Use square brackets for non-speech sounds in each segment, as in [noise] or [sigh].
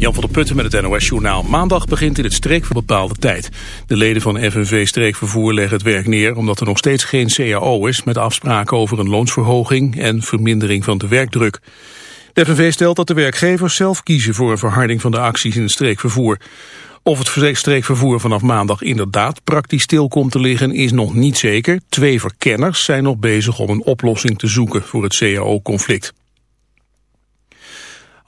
Jan van der Putten met het NOS-journaal. Maandag begint in het streek voor bepaalde tijd. De leden van FNV Streekvervoer leggen het werk neer... omdat er nog steeds geen CAO is... met afspraken over een loonsverhoging en vermindering van de werkdruk. De FNV stelt dat de werkgevers zelf kiezen voor een verharding van de acties in het streekvervoer. Of het streekvervoer vanaf maandag inderdaad praktisch stil komt te liggen is nog niet zeker. Twee verkenners zijn nog bezig om een oplossing te zoeken voor het CAO-conflict.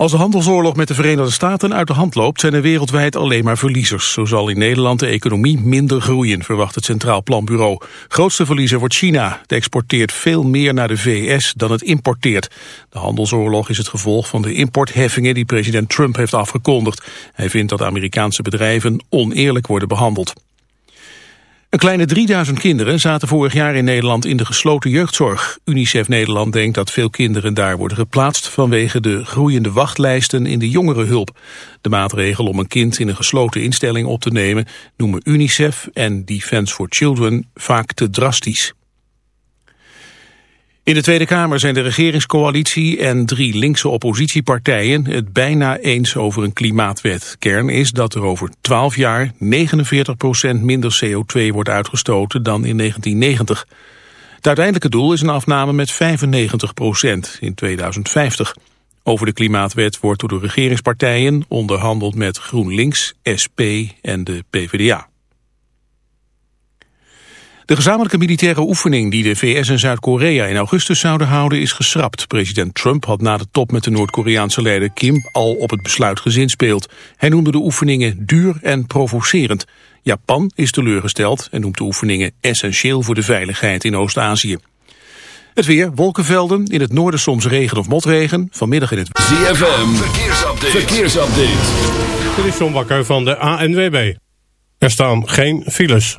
Als de handelsoorlog met de Verenigde Staten uit de hand loopt... zijn er wereldwijd alleen maar verliezers. Zo zal in Nederland de economie minder groeien, verwacht het Centraal Planbureau. Grootste verliezer wordt China. Het exporteert veel meer naar de VS dan het importeert. De handelsoorlog is het gevolg van de importheffingen... die president Trump heeft afgekondigd. Hij vindt dat Amerikaanse bedrijven oneerlijk worden behandeld. Een kleine 3000 kinderen zaten vorig jaar in Nederland in de gesloten jeugdzorg. UNICEF Nederland denkt dat veel kinderen daar worden geplaatst vanwege de groeiende wachtlijsten in de jongerenhulp. De maatregel om een kind in een gesloten instelling op te nemen noemen UNICEF en Defence for Children vaak te drastisch. In de Tweede Kamer zijn de regeringscoalitie en drie linkse oppositiepartijen het bijna eens over een klimaatwet. Kern is dat er over 12 jaar 49% minder CO2 wordt uitgestoten dan in 1990. Het uiteindelijke doel is een afname met 95% in 2050. Over de klimaatwet wordt door de regeringspartijen onderhandeld met GroenLinks, SP en de PvdA. De gezamenlijke militaire oefening die de VS en Zuid-Korea in augustus zouden houden is geschrapt. President Trump had na de top met de Noord-Koreaanse leider Kim al op het besluit gezinspeeld. Hij noemde de oefeningen duur en provocerend. Japan is teleurgesteld en noemt de oefeningen essentieel voor de veiligheid in Oost-Azië. Het weer, wolkenvelden, in het noorden soms regen of motregen. Vanmiddag in het... ZFM, verkeersupdate. verkeersupdate. Dit is John Bakker van de ANWB. Er staan geen files.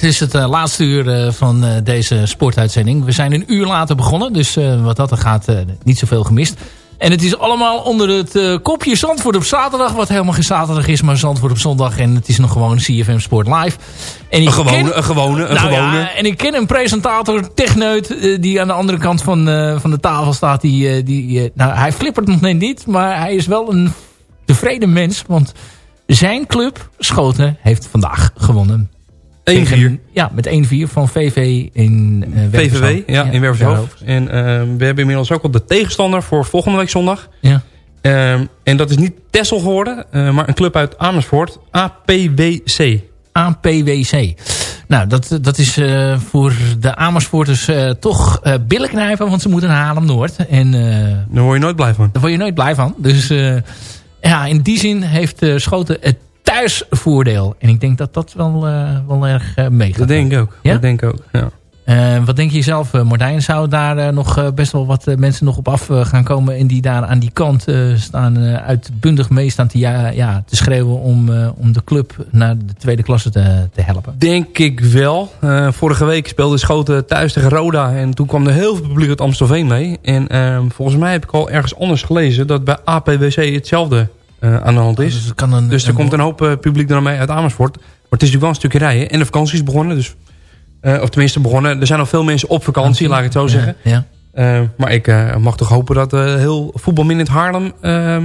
het is het uh, laatste uur uh, van uh, deze sportuitzending. We zijn een uur later begonnen, dus wat dat er gaat niet zoveel gemist. En het is allemaal onder het kopje Zandvoort op zaterdag, wat helemaal geen zaterdag is, maar Zandvoort op zondag. En het is nog gewoon CFM Sport Live. En een gewone, ken, een gewone, een nou gewone. Ja, en ik ken een presentator, techneut, die aan de andere kant van, van de tafel staat. Die, die, nou, hij flippert nog net niet, maar hij is wel een tevreden mens, want... Zijn club, Schoten, heeft vandaag gewonnen. 1-4. Ja, met 1-4 van VV in uh, VVW, ja, in Wervershoofd. En uh, we hebben inmiddels ook al de tegenstander voor volgende week zondag. Ja. Uh, en dat is niet Tessel geworden, uh, maar een club uit Amersfoort, APWC. APWC. Nou, dat, dat is uh, voor de Amersfoorters uh, toch uh, billen knijpen, want ze moeten naar Haarlem-Noord. En Daar word je nooit blij van. Daar word je nooit blij van. Dus ja, in die zin heeft Schoten het thuisvoordeel. En ik denk dat dat wel, wel erg meegaat. Dat denk ik ook. Ja? Dat denk ik ook, ja. Uh, wat denk je zelf, uh, Martijn? Zou daar uh, nog best wel wat mensen nog op af gaan komen... en die daar aan die kant staan uitbundig mee staan te, ja, ja, te schreeuwen... Om, om de club naar de tweede klasse te, te helpen? Denk ik wel. vorige week speelde Schoten thuis tegen Roda... en toen kwam er heel veel publiek uit Amstelveen mee. En ehm, volgens mij heb ik al ergens anders gelezen... dat bij APWC hetzelfde aan de hand is. Oh, dus, kan een, dus er komt een hoop publiek er mee uit Amersfoort. Maar het is natuurlijk wel een stukje rijden. En de vakantie is begonnen, dus uh, of tenminste begonnen. Er zijn nog veel mensen op vakantie, laat ik het zo zeggen. Ja, uh, maar ik uh, mag toch hopen dat heel voetbalmin Haarlem... Ehm,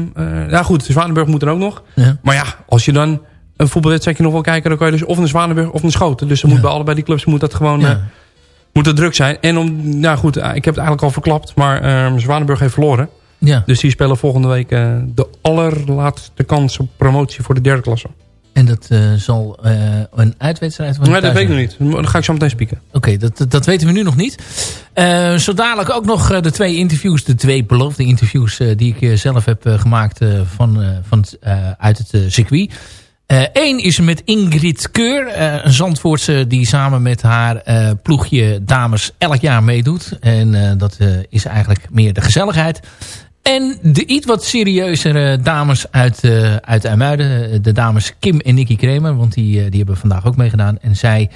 ja goed, Zwanenburg moet er ook nog. Ja. Maar ja, als je dan een voetbalwedstrijdje nog wil kijken... dan kan je dus of een Zwanenburg of een Schoten. Dus er moet bij allebei die clubs moet dat gewoon... moet het druk zijn. En om, nou goed, ik heb het eigenlijk al verklapt. Maar ehm, Zwanenburg heeft verloren. Ja. Dus die spelen volgende week de allerlaatste kans op promotie voor de derde klasse. En dat uh, zal uh, een uitwedstrijd worden? Nee, dat weet ik nog niet. Dan ga ik zo meteen spieken. Oké, okay, dat, dat weten we nu nog niet. Uh, zo dadelijk ook nog de twee interviews, de twee beloofde interviews... die ik zelf heb gemaakt van, van, uit het circuit. Eén is met Ingrid Keur, een Zandvoortse die samen met haar ploegje dames elk jaar meedoet. En dat is eigenlijk meer de gezelligheid. En de iets wat serieuzere dames uit, uh, uit IJmuiden. De dames Kim en Nicky Kramer. Want die, die hebben vandaag ook meegedaan. En zij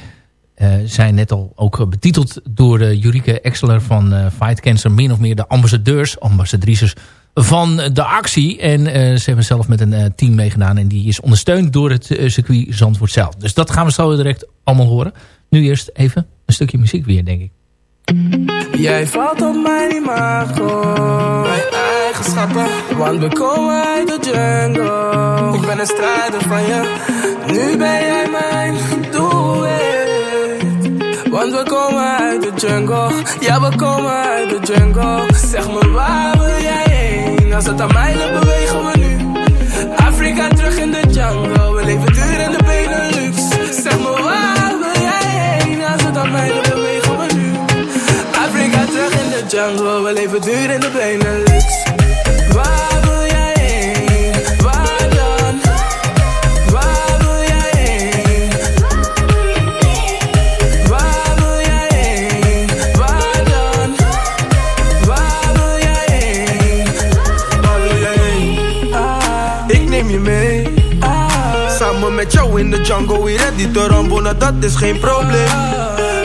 zijn net al ook betiteld door uh, Jurike Exeler van Fight Cancer. Min of meer de ambassadeurs, ambassadrices van de actie. En ze hebben zelf met een team meegedaan. En die is ondersteund door het circuit Zandvoort zelf. Dus dat gaan we zo direct allemaal horen. Nu eerst even een stukje muziek weer, denk ik. Jij valt op mijn imago Want we komen uit de jungle. Ik ben een strijder van je. Nu ben jij mijn doelwit. Want we komen uit de jungle. Ja, we komen uit de jungle. Zeg me waar wil jij heen? Als het aan mij ligt bewegen we nu. Afrika terug in de jungle. We leven duur in de Benelux. Zeg me waar wil jij heen? Als het aan mij ligt jungle, we leven duur in de Benelux. In de jungle, we ready to rumble, nou dat is geen probleem.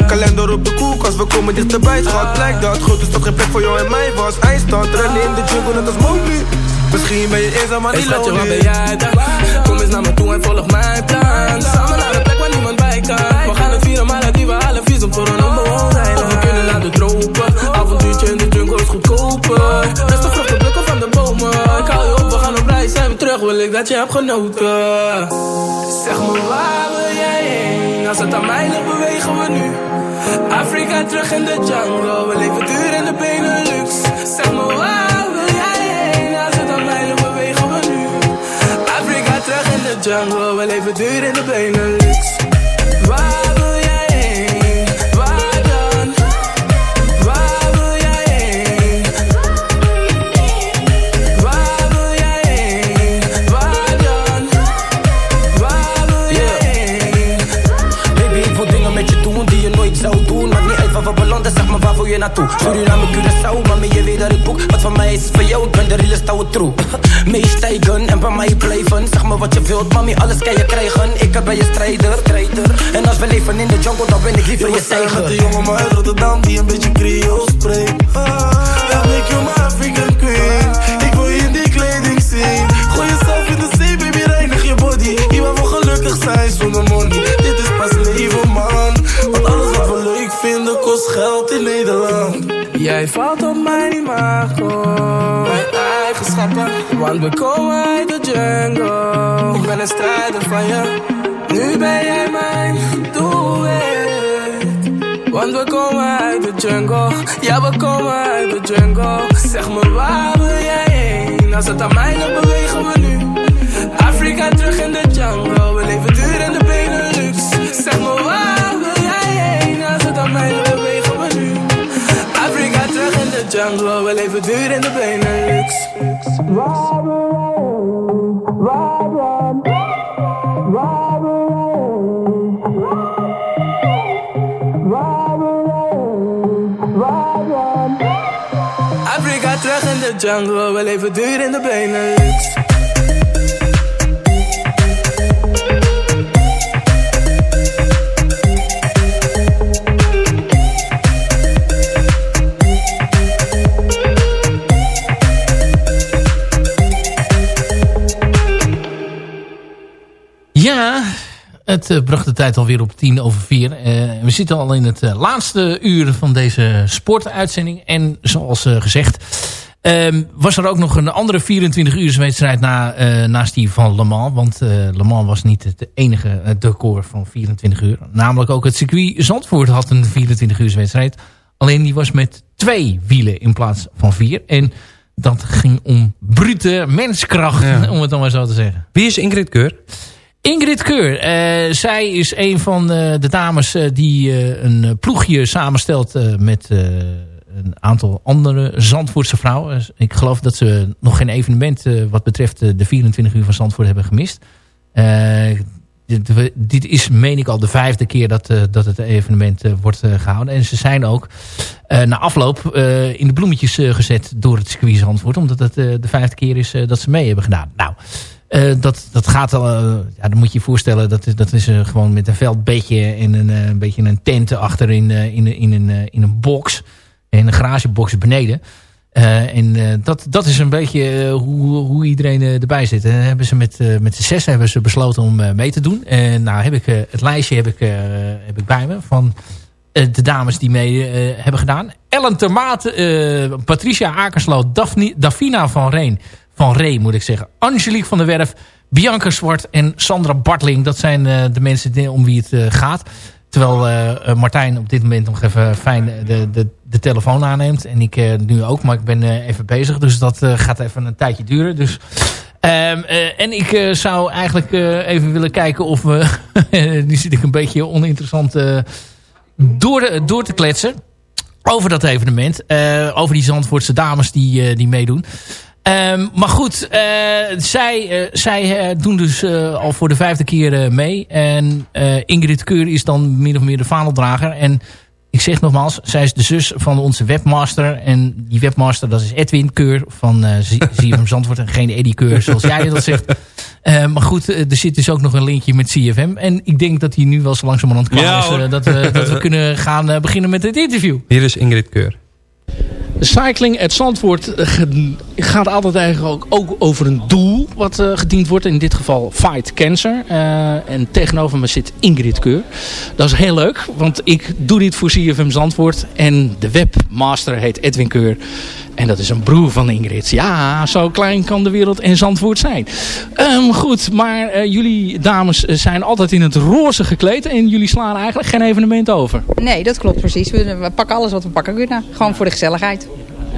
Kalender op de koelkast, we komen dichterbij. Schat Blijkt dat groot is dat geen plek voor jou en mij was. Eindstand, rennen in de jungle net als Mowgli. Misschien ben je eenzaam, maar niet lonely. Hey waar ben jij dan? Kom eens naar me toe en volg mijn plan. Samen naar een plek waar niemand bij kan. We gaan het vieren, maar die we halen vies om voor een onbewoond eiland We kunnen naar de tropen. Avontuurtje in de jungle is goedkoper zijn terug Wil ik dat je hebt genoten Zeg me waar wil jij heen Als het aan mij ligt bewegen we nu Afrika terug in de jungle, we leven duur in de Benelux. Zeg me waar wil jij heen? Als het aan mij ligt, bewegen we nu. Afrika terug in de jungle, we leven duur in de Benelux. Waar maar je naartoe? Suriname, Curaçao, mami, je weet dat ik boek. Wat van mij is van jou, ik ben de realest oude troe. [laughs] Meestijgen en bij mij blijven. Zeg maar wat je wilt, mami, alles kan je krijgen. Ik ben je strijder, strijder. En als we leven in de jungle, dan ben ik liever je tijger. de jongen maar uit Rotterdam die een beetje Creole spreekt. Ja, make you my African queen. Geld in Nederland. Jij valt op mijn imago. Mijn eigenschappen. Want we komen uit de jungle. Ik ben een strijder van je. Nu ben jij mijn doelwit. Want we komen uit de jungle. Ja, we komen uit de jungle. Zeg me waar wil jij heen? Als het aan mij ligt, bewegen we nu. Afrika terug in de jungle. Jungle, we leven duur in de Benelux. Afrika terug in de jungle, we leven duur in de Benelux. Het eh, bracht de tijd alweer op tien over vier. Eh, we zitten al in het eh, laatste uur van deze sportuitzending. En zoals gezegd ehm, was er ook nog een andere 24 uur wedstrijd na, naast die van Le Mans. Want Le Mans was niet het enige decor van 24 uur. Namelijk ook het circuit Zandvoort had een 24 uur wedstrijd. Alleen die was met twee wielen in plaats van vier. En dat ging om brute menskracht, Ja. [laughs] om het dan maar zo te zeggen. Wie is Ingrid Keur? Ingrid Keur. eh, zij is een van eh, de dames eh, die een ploegje samenstelt met een aantal andere Zandvoortse vrouwen. Ik geloof dat ze nog geen evenement wat betreft de 24 uur van Zandvoort hebben gemist. Dit, dit is, meen ik, al de vijfde keer dat, dat het evenement wordt eh, gehouden. En ze zijn ook na afloop in de bloemetjes gezet door het circuit Zandvoort. Omdat het de vijfde keer is dat ze mee hebben gedaan. Nou, eh, dat, dat gaat al, eh, ja, dan moet je je voorstellen, dat dat is eh, gewoon met een veldbedje en een, een beetje een tent achter in, in, in, een, in een box. En een garagebox beneden. En dat, dat is een beetje hoe, hoe iedereen erbij zit. En hebben ze met, met z'n zes hebben ze besloten om mee te doen. En nou heb ik het lijstje heb ik, heb ik bij me van de dames die mee hebben gedaan. Ellen Termaat, Patricia Akersloot, Daphne, van Reen. Van Ree moet ik zeggen. Angelique van der Werf, Bianca Zwart en Sandra Bartling. Dat zijn eh, de mensen om wie het eh, gaat. Terwijl eh, Martijn op dit moment nog even fijn de, de, de telefoon aanneemt. En ik nu ook, maar ik ben even bezig. Dus dat gaat even een tijdje duren. Dus, ehm, eh, en ik zou eigenlijk even willen kijken of we... [laughs] nu zit ik een beetje oninteressant door, door te kletsen. Over dat evenement. over die Zandvoortse dames die, die meedoen. Ehm, maar goed, eh, zij, eh, zij eh, doen dus al voor de vijfde keer mee. En Ingrid Keur is dan min of meer de vaandeldrager. En ik zeg nogmaals, zij is de zus van onze webmaster. En die webmaster, dat is Edwin Keur van ZFM [laughs] Zandvoort. En geen Eddie Keur, zoals jij dat zegt. Maar goed, er zit dus ook nog een linkje met CFM. En ik denk dat hij nu wel zo langzamerhand klaar Ja, is. dat, we, dat we [laughs] kunnen gaan beginnen met het interview. Hier is Ingrid Keur. Cycling at Zandvoort eh, gaat altijd eigenlijk ook, over een doel wat eh, gediend wordt. In dit geval Fight Cancer. Eh, en tegenover me zit Ingrid Keur. Dat is heel leuk, want ik doe dit voor CFM Zandvoort. En de webmaster heet Edwin Keur. En dat is een broer van Ingrid. Ja, zo klein kan de wereld en Zandvoort zijn. Ehm, goed, maar jullie dames zijn altijd in het roze gekleed. En jullie slaan eigenlijk geen evenement over. Nee, dat klopt precies. We, we pakken alles wat we pakken kunnen. Gewoon voor de gezelligheid.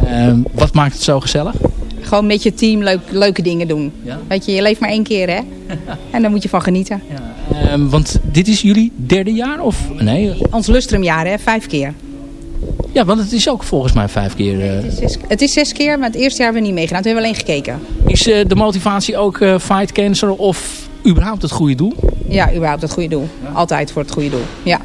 Ehm, wat maakt het zo gezellig? Gewoon met je team leuk, leuke dingen doen. Ja. Weet je, je leeft maar één keer hè. [laughs] En daar moet je van genieten. Ehm, want dit is jullie derde jaar? Of nee? Ons lustrumjaar hè, vijf keer. Ja, want het is ook volgens mij vijf keer. eh. Het is, zes, het is zes keer, maar het eerste jaar hebben we niet meegedaan. Toen hebben we alleen gekeken. is eh, de motivatie ook eh, fight cancer of überhaupt het goede doel? Ja, überhaupt het goede doel. Altijd voor het goede doel. Ja.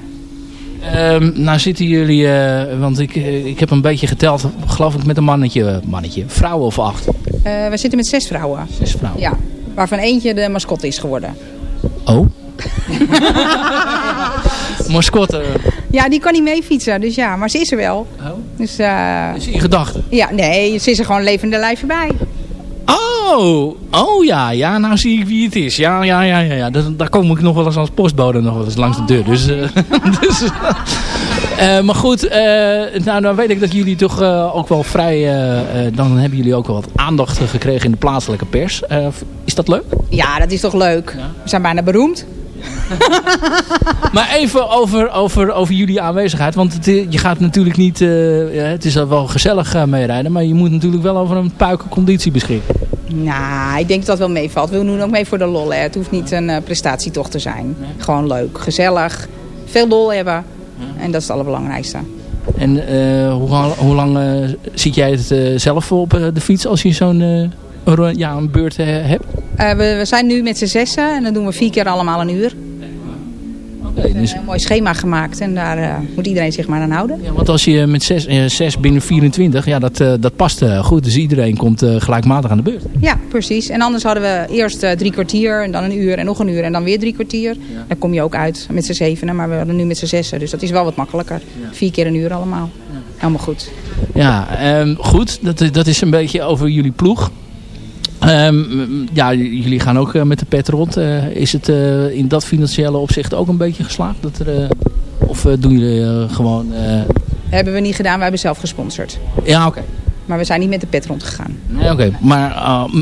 Ehm, nou zitten jullie, eh, want ik, eh, ik heb een beetje geteld, geloof ik met een mannetje, mannetje vrouwen of acht? Eh, we zitten met zes vrouwen. Zes vrouwen. Ja. Waarvan eentje de mascotte is geworden. Oh? [laughs] Mascotte. Ja, die kan niet mee fietsen. Dus ja, maar ze is er wel. Oh. Dus, eh, Is in gedachten? ja, nee, ze is er gewoon levende lijf bij. Oh, oh ja, ja, nou zie ik wie het is. Ja, ja, ja, ja, ja. Dat, daar kom ik nog wel eens als postbode nog wel eens langs de deur. Dus, eh, [laughs] dus eh, maar goed, eh, nou dan weet ik dat jullie toch eh, ook wel vrij, eh, eh, dan hebben jullie ook wel wat aandacht gekregen in de plaatselijke pers. Eh, is dat leuk? Ja, dat is toch leuk. We zijn bijna beroemd. [laughs] Maar even over, over, over jullie aanwezigheid. Want het, eh, je gaat natuurlijk niet... eh, het is wel gezellig uh, meerijden. Maar je moet natuurlijk wel over een puikenconditie beschikken. Nou, ik denk dat dat wel meevalt. We doen ook mee voor de lol. Hè. Het hoeft niet een uh, prestatietocht te zijn. Gewoon leuk, gezellig, veel lol hebben. En dat is het allerbelangrijkste. En eh, hoe, hoe lang uh, zit jij het zelf op de fiets als je zo'n ja, een beurt hebt? We, we, zijn nu met z'n zessen en dan doen we vier keer allemaal een uur. Okay, dus... Een mooi schema gemaakt en daar moet iedereen zich maar aan houden. Ja, want als je met zes, zes binnen 24, ja, dat, dat past goed. Dus iedereen komt gelijkmatig aan de beurt. Ja, precies. En anders hadden we eerst drie kwartier en dan een uur en nog een uur en dan weer drie kwartier. Ja. Dan kom je ook uit met z'n zevenen, maar we hadden nu met z'n zessen. Dus dat is wel wat makkelijker. Vier keer een uur allemaal. Helemaal goed. Ja, um, goed. Dat, dat is een beetje over jullie ploeg. Um, ja, jullie gaan ook uh, met de pet rond. Uh, is het uh, in dat financiële opzicht ook een beetje geslaagd? Dat er, of doen jullie gewoon... Hebben we niet gedaan, we hebben zelf gesponsord. Ja, oké. Okay. Maar we zijn niet met de pet rond gegaan. Nee, oké. Okay. Maar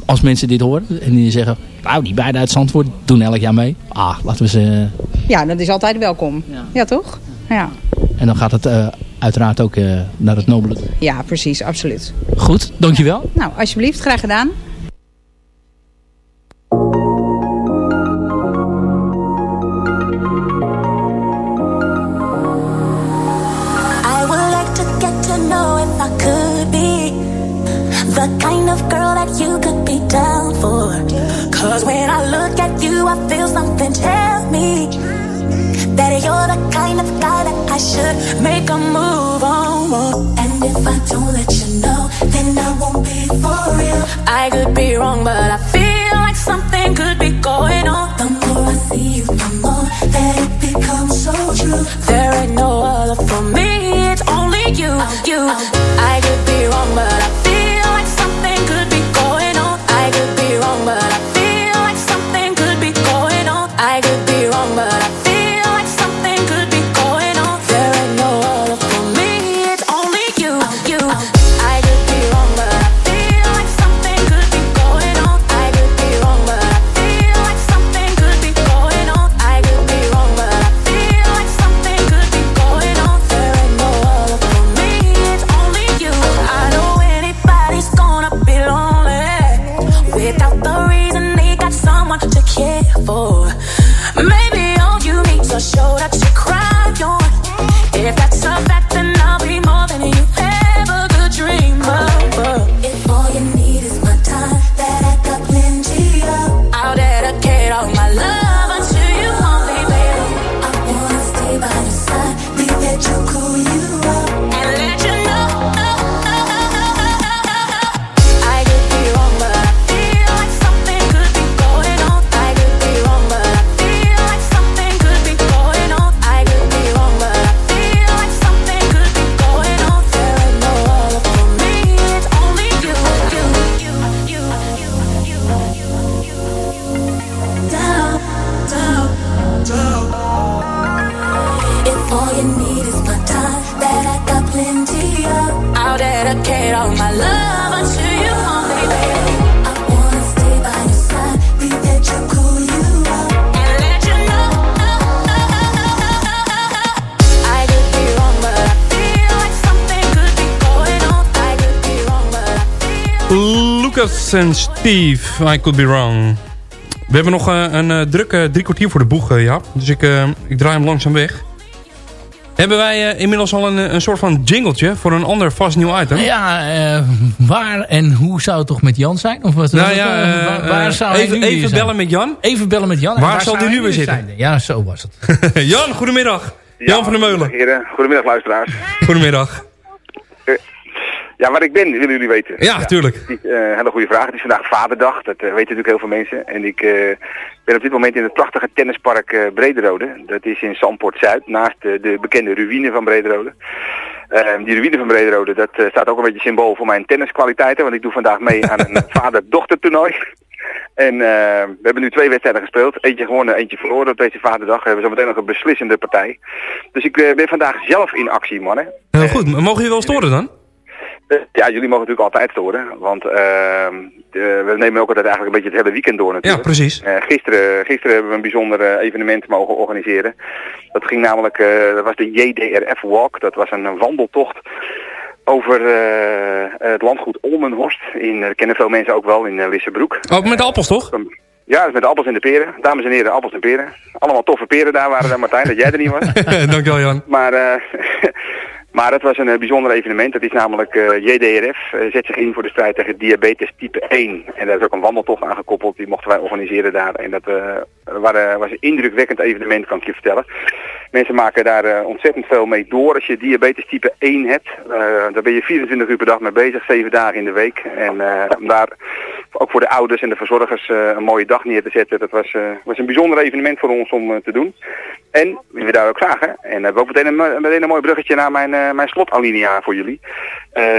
als mensen dit horen en die zeggen... Nou, die beide uit Zandvoort doen elk jaar mee. Ah, laten we ze... Ja, dat is altijd welkom. Ja, ja toch? Ja. En dan gaat het uiteraard ook naar het nobele. Ja, precies. Absoluut. Goed, dankjewel. Nou, alsjeblieft. Graag gedaan. Cause when I look at you, I feel something tell me that you're the kind of guy that I should make a move on. And if I don't let you know, then I won't be for real. I could be wrong, but I feel like something could be going on. The more I see you, the more that it becomes so true. There ain't no other for me, it's only you, you. Oh. I could be wrong, but I en Steve, I could be wrong. We hebben nog eh, een eh, drukke drie kwartier voor de boeg, eh, Jaap. Dus ik, eh, ik draai hem langzaam weg. Hebben wij eh, inmiddels al een, een soort van jingletje voor een ander vast nieuw item? Ja, eh, waar en hoe zou het toch met Jan zijn? Of wat, Nou wat- ja, eh, eh, waar, waar zou hij even, nu weer even zijn? bellen met Jan. Even bellen met Jan. En Waar zal die nu hij weer zitten? zijn? Ja, zo was het. [laughs] Jan, goedemiddag. Jan van der Meulen. Heren, goedemiddag luisteraars. Goedemiddag. Ja, waar ik ben, willen jullie weten. Ja, tuurlijk. Die, eh, hele goede vraag. Het is vandaag Vaderdag, dat eh, weten natuurlijk heel veel mensen. En ik eh, ben op dit moment in het prachtige tennispark eh Brederode. Dat is in Zandpoort Zuid, naast de, de bekende ruïne van Brederode. Eh, die ruïne van Brederode, dat eh, staat ook een beetje symbool voor mijn tenniskwaliteiten. Want ik doe vandaag mee aan een [laughs] vader-dochter toernooi. En we hebben nu twee wedstrijden gespeeld. Eentje gewonnen, eentje verloren op deze vaderdag. We hebben zo meteen nog een beslissende partij. Dus ik ben vandaag zelf in actie, mannen. Heel goed. Mogen je wel storen dan? Eh, Ja, jullie mogen natuurlijk altijd storen, want de- we nemen ook altijd eigenlijk een beetje het hele weekend door Ja, natuurlijk. precies. Eh, gisteren, gisteren hebben we een bijzonder eh, evenement mogen organiseren. Dat ging namelijk, eh, dat was de JDRF Walk, dat was een, wandeltocht over eh, het landgoed Olmenhorst. In, eh, kennen veel mensen ook wel, in Lissebroek. Ook met de appels, toch? Ja, dat is met de appels en de peren. Dames en heren, appels en peren. Allemaal toffe peren daar waren daar, Martijn, dat jij er niet was. [laughs] Dankjewel, Jan. Maar eh, [laughs] Maar het was een eh, bijzonder evenement. Dat is namelijk eh, JDRF, eh, zet zich in voor de strijd tegen diabetes type 1. En daar is ook een wandeltocht aan gekoppeld, die mochten wij organiseren daar. En dat eh, waren- was een indrukwekkend evenement, kan ik je vertellen. Mensen maken daar eh, ontzettend veel mee door. Als je diabetes type 1 hebt, eh, daar ben je 24 uur per dag mee bezig, 7 dagen in de week. En eh, om daar ook voor de ouders en de verzorgers een mooie dag neer te zetten, dat was, was een bijzonder evenement voor ons om te doen. En, wie we daar ook zagen, en we hebben ook meteen een, meteen een mooi bruggetje naar mijn, mijn slotalinea voor jullie.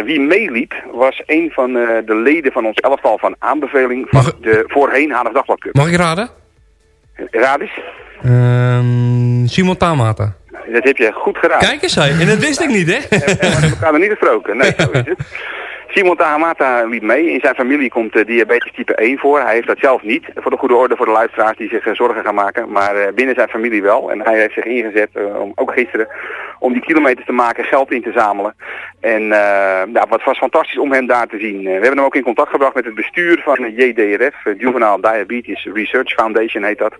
Wie meeliep was een van de leden van ons elftal van aanbeveling van de voorheen Hanig Dagblad Cup. Mag ik raden? Raad eens? Ehm, Simon Tamata. Dat heb je goed gedaan. Kijk eens, hé. En dat wist ik niet, hè? We hebben elkaar nog niet gesproken. Nee, zo is het. [laughs] Simon Tahamata liep mee. In zijn familie komt eh, diabetes type 1 voor. Hij heeft dat zelf niet. Voor de goede orde voor de luisteraars die zich eh, zorgen gaan maken. Maar eh, binnen zijn familie wel. En hij heeft zich ingezet, om, ook gisteren, om die kilometers te maken, geld in te zamelen. En ja, wat was fantastisch om hem daar te zien. We hebben hem ook in contact gebracht met het bestuur van JDRF, Juvenile Diabetes Research Foundation heet dat.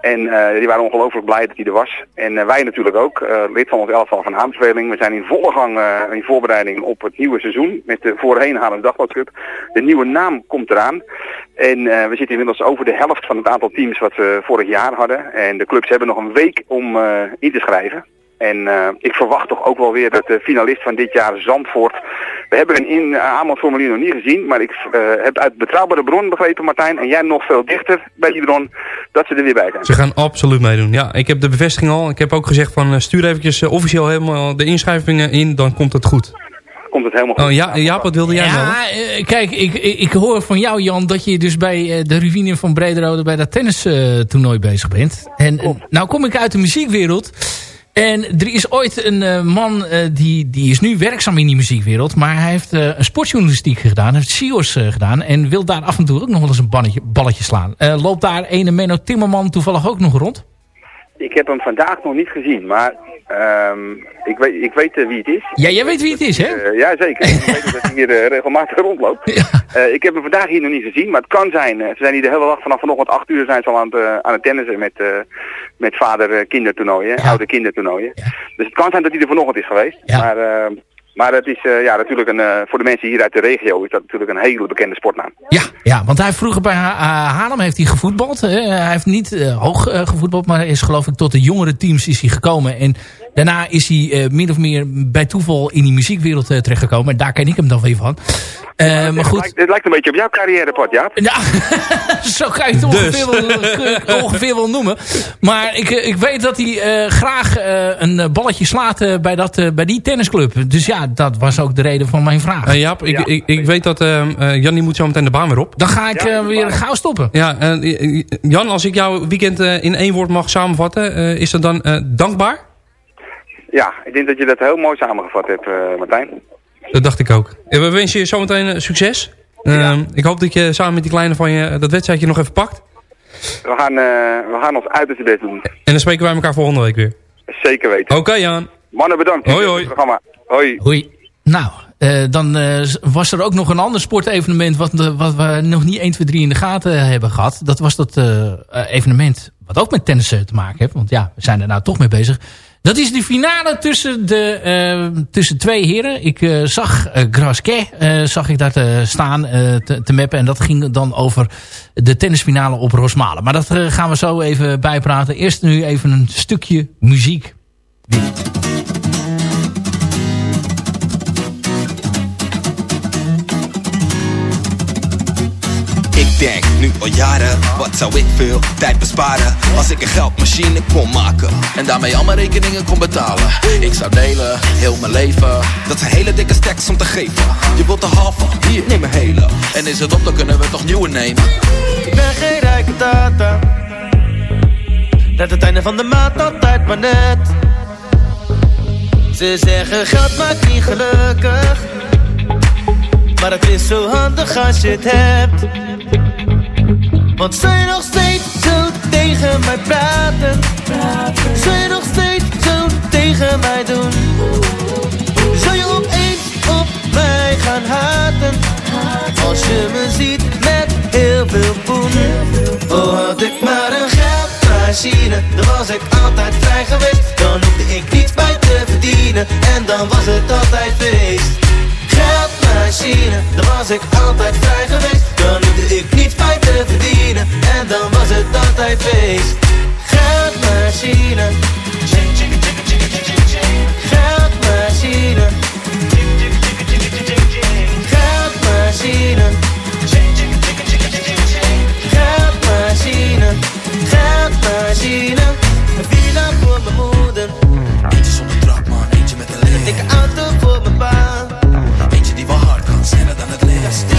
En die waren ongelooflijk blij dat hij er was. En wij natuurlijk ook, lid van ons elftal van aanbeveling. We zijn in volle gang in voorbereiding op het nieuwe seizoen met de voorheen Haarlem Dagblad. De nieuwe naam komt eraan. En uh, we zitten inmiddels over de helft van het aantal teams wat we vorig jaar hadden. En de clubs hebben nog een week om uh, in te schrijven. En uh, ik verwacht toch ook wel weer dat de finalist van dit jaar, Zandvoort... We hebben een in aanmeldformulier nog niet gezien, maar ik heb uit betrouwbare bron begrepen, Martijn, en jij nog veel dichter bij die bron, dat ze er weer bij zijn. Ze gaan absoluut meedoen. Ja, ik heb de bevestiging al. Ik heb ook gezegd van stuur eventjes officieel helemaal de inschrijvingen in, dan komt het goed. Komt het helemaal goed. Oh, ja, Jaap, wat wilde jij ja, melden? kijk, ik, ik, ik, hoor van jou, Jan, dat je dus bij de ruïne van Brederode bij dat tennistoernooi bezig bent. En nou kom ik uit de muziekwereld. En er is ooit een uh, man, uh, die, die is nu werkzaam in die muziekwereld. Maar hij heeft uh, een sportjournalistiek gedaan. heeft CIO's gedaan. En wil daar af en toe ook nog wel eens een balletje, balletje slaan. loopt daar ene Menno Timmerman toevallig ook nog rond? Ik heb hem vandaag nog niet gezien. Maar um, ik weet, ik weet wie het is. Ja, jij weet wie het is, hè? ja, zeker. [laughs] ik weet dat hij hier regelmatig rondloopt. Ja. ik heb hem vandaag hier nog niet gezien. Maar het kan zijn. ze zijn hier de hele dag vanaf vanochtend 8 uur zijn ze al aan het, aan het tennissen met met vader kindertoernooien, ja. oude kindertoernooien. Ja. Dus het kan zijn dat hij er vanochtend is geweest. Maar, uh, maar het is uh, ja, natuurlijk een, uh, voor de mensen hier uit de regio is dat natuurlijk een hele bekende sportnaam. Ja, ja want hij vroeger bij Haarlem heeft hij gevoetbald. hij heeft niet hoog gevoetbald, maar is geloof ik tot de jongere teams is hij gekomen. En daarna is hij uh, min of meer bij toeval in die muziekwereld uh, terechtgekomen. En daar ken ik hem dan weer van. Uh, maar goed. Het lijkt, het lijkt een beetje op jouw carrièrepad, Jaap. Ja, [laughs] zo kan je het ongeveer, dus. wel, ongeveer wel noemen. Maar ik, ik weet dat hij graag een balletje slaat bij, dat, bij die tennisclub. Dus ja, dat was ook de reden van mijn vraag. Jaap, ik, ja. ik, ik weet dat Jan moet zo meteen de baan weer op. Dan ga ik ja, weer gauw stoppen. Ja, Jan, als ik jouw weekend in één woord mag samenvatten, is dat dan dankbaar? Ja, ik denk dat je dat heel mooi samengevat hebt, uh, Martijn. Dat dacht ik ook. We wensen je zometeen succes. Ja. Uh, ik hoop dat je samen met die kleine van je dat wedstrijdje nog even pakt. We gaan, uh, we gaan ons uiterste best doen. En dan spreken wij elkaar volgende week weer. Zeker weten. Oké okay, Jan. Mannen bedankt. Hoi hoi. Programma. Hoi. Hoi. Nou, uh, dan uh, was er ook nog een ander sportevenement wat, wat we nog niet 1, 2, 3 in de gaten hebben gehad. Dat was dat uh, evenement wat ook met tennis te maken heeft. Want ja, we zijn er nou toch mee bezig. Dat is de finale tussen, de, uh, tussen twee heren. Ik uh, zag uh, Grasquet zag ik daar te staan te, te mappen. En dat ging dan over de tennisfinale op Rosmalen. Maar dat gaan we zo even bijpraten. Eerst nu even een stukje muziek. Denk nu al jaren, wat zou ik veel tijd besparen? Als ik een geldmachine kon maken En daarmee al mijn rekeningen kon betalen. Ik zou delen, heel mijn leven Dat zijn hele dikke stacks om te geven. Je wilt de halve, hier, neem een hele. En is het op, dan kunnen we toch nieuwe nemen. Ik ben geen rijke tata. Net het einde van de maand altijd maar net. Ze zeggen geld maakt niet gelukkig. Maar het is zo handig als je het hebt Want zou je nog steeds zo tegen mij praten. Zou je nog steeds zo tegen mij doen. Zou je opeens op mij gaan haten? Als je me ziet met heel veel poen. Oh had ik maar een geldmachine Dan was ik altijd vrij geweest. Dan hoefde ik niets bij te verdienen En dan was het altijd feest. Geldmachine, dan was ik altijd vrij geweest. Dan hoefde ik te verdienen En dan was het altijd feest Geldmachine Geldmachine Geldmachine Geldmachine Geldmachine Een villa voor mijn moeder Eentje zonder trap man, eentje met een Een dikke auto voor mijn pa Eentje die wel hard kan, sneller dan het licht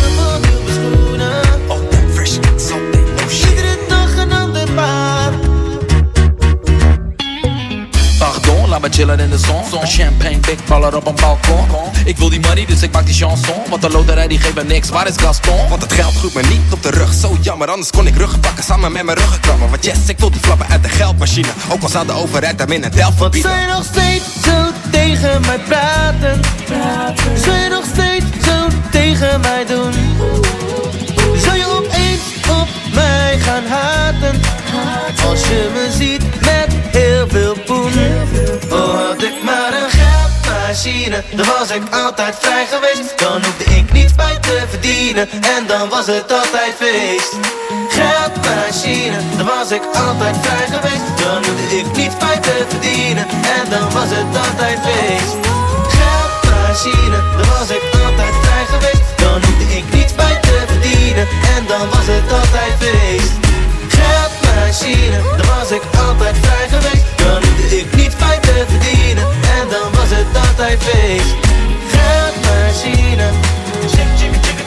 laat me chillen in de zon Een champagne big baller op een balkon. Ik wil die money, dus ik maak die chanson. Want de loterij die geeft me niks, waar is Gaston? Want het geld groeit me niet op de rug, zo jammer Anders kon ik ruggen pakken, samen met mijn ruggenkammen Want yes, ik wil die flappen uit de geldmachine. Ook al zou de overheid hem in een tel Wat verbieden. zij nog steeds zo tegen mij praten. Zij nog steeds zo tegen mij doen Als je me ziet met heel veel poen. Oh had ik maar een geldmachine Dan was ik altijd vrij geweest. Dan hoefde ik niet bij te verdienen En dan was het altijd feest. Geldmachine Dan was ik altijd vrij geweest. Dan hoefde ik niet bij te verdienen En dan was het altijd feest. Geldmachine Dan was ik altijd En dan was het altijd feest. Geldmachine Dan was ik altijd vrij geweest. Dan hoefde ik niet bij te verdienen En dan was het altijd feest. Geldmachine Geldmachine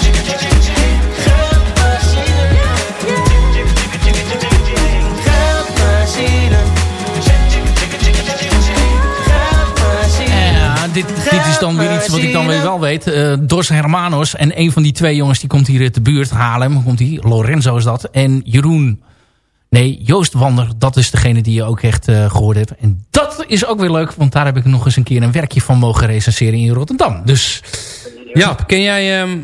dit, dit is dan weer iets wat ik dan weer wel weet. Eh Dos Hermanos en een van die twee jongens die komt hier uit de buurt. Haarlem komt hier. Lorenzo is dat. En Jeroen... Nee, Joost Wander. Dat is degene die je ook echt eh, gehoord hebt. En dat is ook weer leuk. Want daar heb ik nog eens een keer een werkje van mogen recenseren in Rotterdam. Dus Ja, ken jij ehm,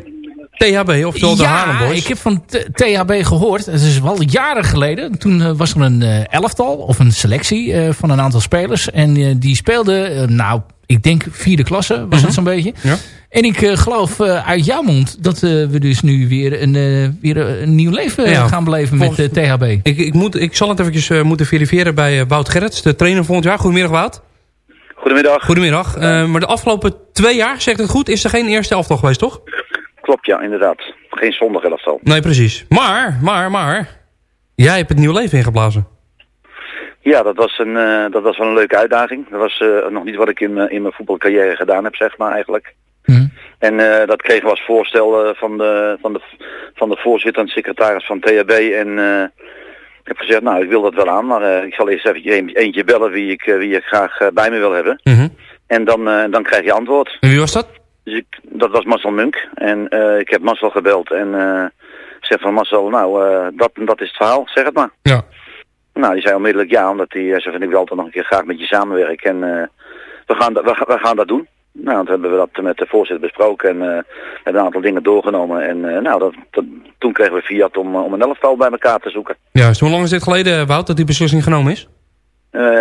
THB, oftewel de Haarlem Boys? ik heb van THB gehoord. Het is wel jaren geleden. Toen eh, was er een eh, elftal of een selectie eh, van een aantal spelers. En eh, die speelden, nou, ik denk vierde klasse was het zo'n beetje. Ja. En ik eh, geloof uit jouw mond dat eh, we dus nu weer een, eh, weer een nieuw leven Ja. gaan beleven met THB. Ik, ik, moet, ik zal het eventjes moeten verifiëren bij Wout Gerrits, de trainer volgend jaar. Goedemiddag Wout. Goedemiddag. Goedemiddag. Eh, maar de afgelopen twee jaar, zeg ik het goed, is er geen eerste elftal geweest, toch? Klopt, ja, inderdaad. Geen zondag elftal. Nee, precies. Maar, maar, maar, jij hebt het nieuw leven ingeblazen. Ja, dat was, een, eh, dat was wel een leuke uitdaging. Dat was eh, nog niet wat ik in, mijn- in mijn voetbalcarrière gedaan heb, zeg maar, eigenlijk. En eh, dat kregen we als voorstel van, de, van, de, van de voorzitter en secretaris van THB. En ik heb gezegd, nou, ik wil dat wel aan, maar ik zal eerst even een, eentje bellen wie ik, wie ik graag bij me wil hebben. En dan, dan krijg je antwoord. En wie was dat? Dus ik, dat was Marcel Munk. En eh, ik heb Marcel gebeld en eh zeg van Marcel, nou, eh, dat, dat is het verhaal, zeg het maar. Ja. Nou, die zei onmiddellijk ja, omdat hij zei van ik wil altijd nog een keer graag met je samenwerken. En we, gaan, dat- we, gaan- we gaan dat doen. Nou, toen hebben we dat met de voorzitter besproken en hebben een aantal dingen doorgenomen. En nou, dat, dat- toen kregen we Fiat om, om een elftal bij elkaar te zoeken. Juist. Hoe lang is dit geleden, Wout, dat die beslissing genomen is?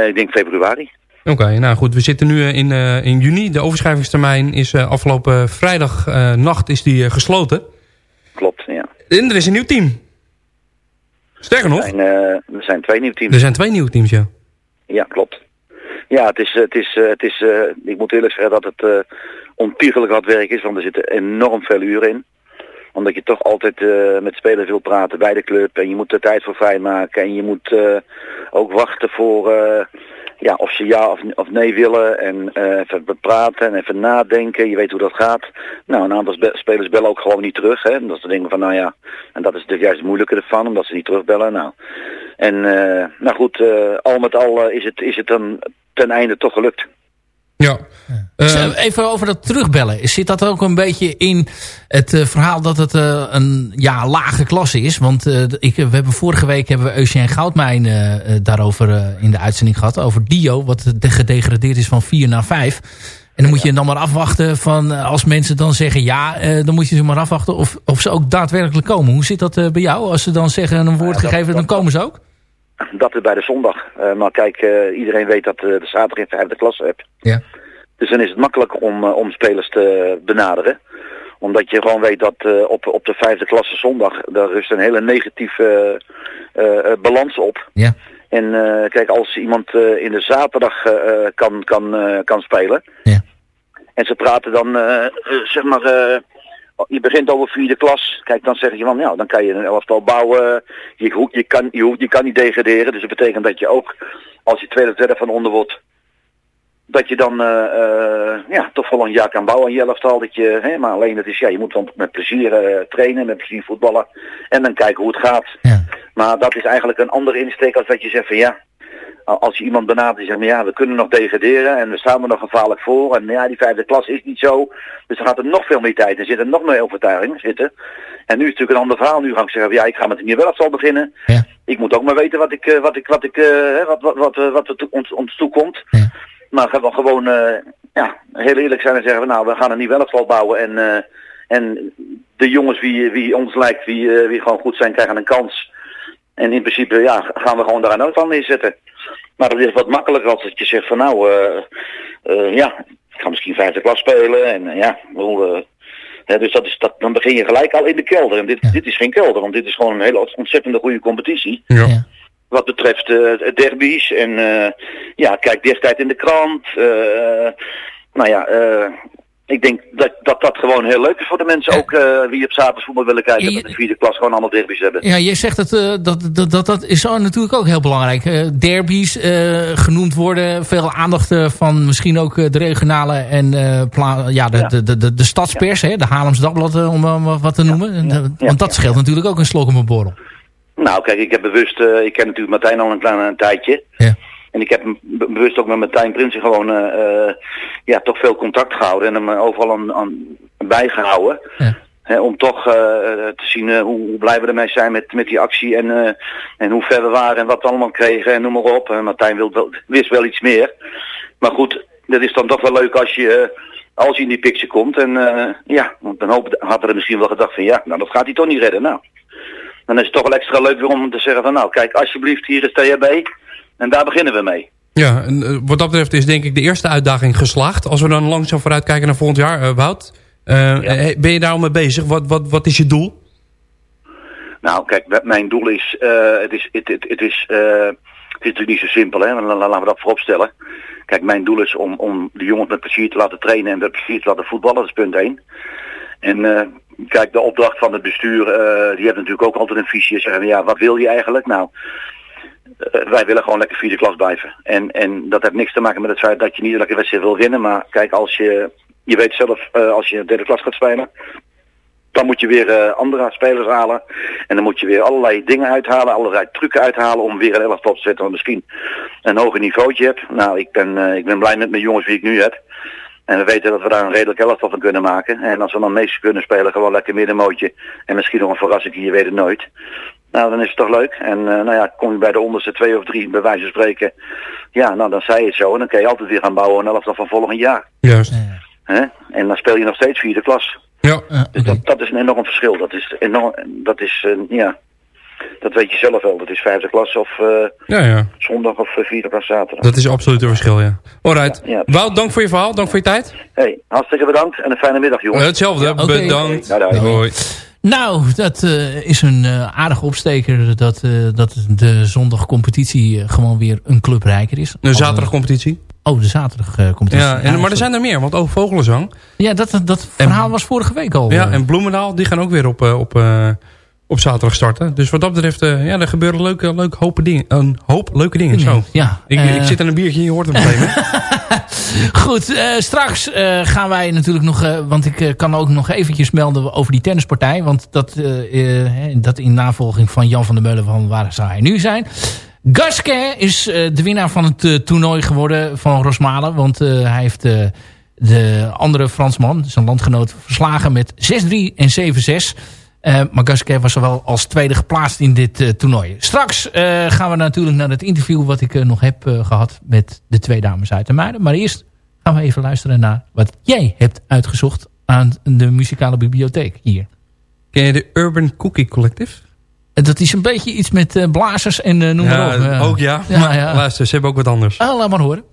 Ik denk februari. Oké, nou goed. We zitten nu eh, in, eh, in juni. De overschrijvingstermijn is eh, afgelopen vrijdag eh, nacht is die, gesloten. Klopt, ja. En er is een nieuw team. Sterker nog, Er zijn, er zijn twee nieuwe teams. er zijn twee nieuwe teams, ja. Ja, klopt. Ja, het is, het is, het is ik moet eerlijk zeggen dat het ontiegelijk hard werk is, want er zitten enorm veel uren in. Omdat je toch altijd met spelers wil praten bij de club en je moet er tijd voor vrijmaken en je moet ook wachten voor ja, of ze ja of, of nee willen en eh, even praten en even nadenken. Je weet hoe dat gaat. Nou, een aantal spe- spelers bellen ook gewoon niet terug. Hè? Dat ze denken van nou ja, en dat is de juist het moeilijke ervan, omdat ze niet terugbellen. Nou, en eh, nou goed, eh, al met al is het, is het dan ten einde toch gelukt. Ja. Dus, eh, even over dat terugbellen. Zit dat ook een beetje in het eh, verhaal dat het eh, een ja, lage klasse is? Want eh, ik, we hebben vorige week hebben we Eugène Goudmijn daarover eh, in de uitzending gehad. Over Dio, wat de- gedegradeerd is van 4 naar 5. En dan moet je dan maar afwachten van als mensen dan zeggen ja, eh, dan moet je ze maar afwachten of, of ze ook daadwerkelijk komen. Hoe zit dat bij jou? Als ze dan zeggen een woord gegeven, dan komen ze ook? Dat is bij de zondag. Eh, maar kijk, eh, iedereen weet dat eh, de zaterdag in vijfde klasse hebt. Ja. Dus dan is het makkelijker om, om spelers te benaderen. Omdat je gewoon weet dat op, op de vijfde klasse zondag, daar rust een hele negatieve balans op. Ja. En kijk, als iemand in de zaterdag kan, kan, kan spelen. Ja. En ze praten dan, zeg maar, je begint over vierde klas. Kijk, dan zeg je van, ja, dan kan je een elftal bouwen. Je, je, kan, je, je kan niet degraderen. Dus dat betekent dat je ook, als je tweede of derde van onder wordt, dat je dan eh, eh, ja, toch wel een jaar kan bouwen aan je elftal. Dat je, hè, maar alleen het is, ja, je moet dan met plezier eh, trainen, met plezier voetballen. En dan kijken hoe het gaat. Maar dat is eigenlijk een andere insteek als dat je zegt van ja, als je iemand benadert die zegt, maar ja, we kunnen nog degraderen en we staan er nog gevaarlijk voor. En ja, die vijfde klas is niet zo. Dus dan gaat er nog veel meer tijd in zitten, nog meer overtuiging zitten. En nu is het natuurlijk een ander verhaal. Nu ga ik zeggen, ja, ik ga met een nieuw elftal beginnen. Ik moet ook maar weten wat ik, eh, wat ik, wat ik, eh, wat, wat, wat, eh, wat er ons, ons toekomt. Maar gaan we gewoon, ja, heel eerlijk zijn en zeggen, we, nou, we gaan een nieuw elftal bouwen en, en de jongens wie, wie ons lijkt, wie, wie gewoon goed zijn, krijgen een kans. En in principe, ja, gaan we gewoon daar een elftal neerzetten. Maar dat is wat makkelijker als dat je zegt van nou, eh, eh, ja, ik ga misschien vijfde klas spelen en eh, ja, dus dat is, dat, dan begin je gelijk al in de kelder. En dit, dit is geen kelder, want dit is gewoon een hele ontzettende goede competitie. Wat betreft eh derbies en eh, ja, kijk destijds in de krant. eh, nou ja, eh, ik denk dat, dat dat gewoon heel leuk is voor de mensen ook eh, wie op zaterdag voetbal willen kijken. Dat de vierde klas gewoon allemaal derbies hebben. Ja, je zegt het, eh, dat, dat, dat, dat is natuurlijk ook heel belangrijk. Eh, derbies eh, genoemd worden, veel aandacht van misschien ook de regionale en eh, pla- ja, de, De, de, de, de stadspers, hè, de Haarlems Dagblad om wat te noemen. En, Want dat scheelt natuurlijk ook een slok op een borrel. Nou, kijk, ik heb bewust, ik ken natuurlijk Martijn al een klein een tijdje. En ik heb bewust ook met Martijn Prinsen gewoon, eh, eh, ja, toch veel contact gehouden en hem eh, overal aan, aan bijgehouden. Hè, om toch eh, te zien hoe, hoe blij we ermee zijn met, met die actie en, eh, en hoe ver we waren en wat we allemaal kregen en noem maar op. En Martijn wil, wel- wist wel iets meer. Maar goed, dat is dan toch wel leuk als je, als je in die picture komt. En eh, ja, want dan hoop, hadden we misschien wel gedacht van ja, nou dat gaat hij toch niet redden. Nou, dan is het toch wel extra leuk weer om te zeggen van nou kijk, alsjeblieft hier is THB en daar beginnen we mee. Ja, en, eh, wat dat betreft is denk ik de eerste uitdaging geslaagd. Als we dan langzaam vooruit kijken naar volgend jaar, eh, Wout. eh, Ben je daar al mee bezig? Wat, wat, wat is je doel? Nou kijk, mijn doel is, eh, het is, het, het, het is, eh, het is natuurlijk niet zo simpel hè, La- la- laten we dat voorop stellen. Kijk, mijn doel is om, om de jongens met plezier te laten trainen en met plezier te laten voetballen, dat is punt 1. En kijk, de opdracht van het bestuur, die heeft natuurlijk ook altijd een visie. Zeggen, ja, wat wil je eigenlijk? Nou, wij willen gewoon lekker vierde klas blijven. En, en dat heeft niks te maken met het feit dat je niet elke wedstrijd wil winnen. Maar kijk, als je, je weet zelf, eh, als je derde klas gaat spelen, dan moet je weer eh, andere spelers halen. En dan moet je weer allerlei dingen uithalen, allerlei trucken uithalen om weer een elftal te zetten. Want misschien een hoger niveautje hebt. Nou, ik ben, eh, ik ben blij met mijn jongens die ik nu heb. En we weten dat we daar een redelijk elftal van kunnen maken. En als we dan meestal kunnen spelen, gewoon lekker middenmootje. En misschien nog een verrassing, je weet het nooit. Nou, dan is het toch leuk. En eh, nou ja, kom je bij de onderste twee of drie, bij wijze van spreken. Ja, nou dan zei je het zo. En dan kun je altijd weer gaan bouwen een elftal van volgend jaar. Juist. Hè? En dan speel je nog steeds vierde klas. Ja. Dus dat, dat is een enorm verschil. Dat is enorm, dat is, eh, ja, dat weet je zelf wel. Dat is vijfde klas of eh, Ja, ja. zondag of eh, vierde klas zaterdag. Dat is absoluut een verschil, ja. Alright. Ja. Wout, dank voor je verhaal. Dank voor je tijd. Hey, hartstikke bedankt en een fijne middag, jongens. Eh, hetzelfde. Bedankt. Hoi. Nou, dat eh, is een eh, aardige opsteker dat, eh, dat de zondagcompetitie gewoon weer een club rijker is. De zaterdagcompetitie. Oh, de zaterdagcompetitie. Ja, en, maar er zijn er meer, want ook Vogelenzang. Ja, dat, dat verhaal was vorige week al. Ja, en Bloemendaal, die gaan ook weer op, op, op zaterdag starten. Dus wat dat betreft, ja, er gebeuren leuke, leuke hopen dingen, een hoop leuke dingen. Zo. Ja, Ik, ik zit aan een biertje, je hoort het [laughs] meteen. [laughs] Goed, eh, straks eh, gaan wij natuurlijk nog... eh, want ik kan ook nog eventjes melden over die tennispartij. Want dat, dat in navolging van Jan van der Meulen van waar zou hij nu zijn. Gasquet is de winnaar van het toernooi geworden van Rosmalen. Want hij heeft de andere Fransman, zijn landgenoot, verslagen met 6-3 en 7-6. Eh, maar Gasquet was wel als tweede geplaatst in dit eh, toernooi. Straks eh, gaan we natuurlijk naar het interview wat ik nog heb eh, gehad met de twee dames uit de Muiden. Maar eerst gaan we even luisteren naar wat jij hebt uitgezocht aan de muzikale bibliotheek hier. Ken je de Urban Cookie Collective? Dat is een beetje iets met blazers en noem maar op. ook ja. Ja, maar ja. luister, ze hebben ook wat anders. Ah, laat maar horen.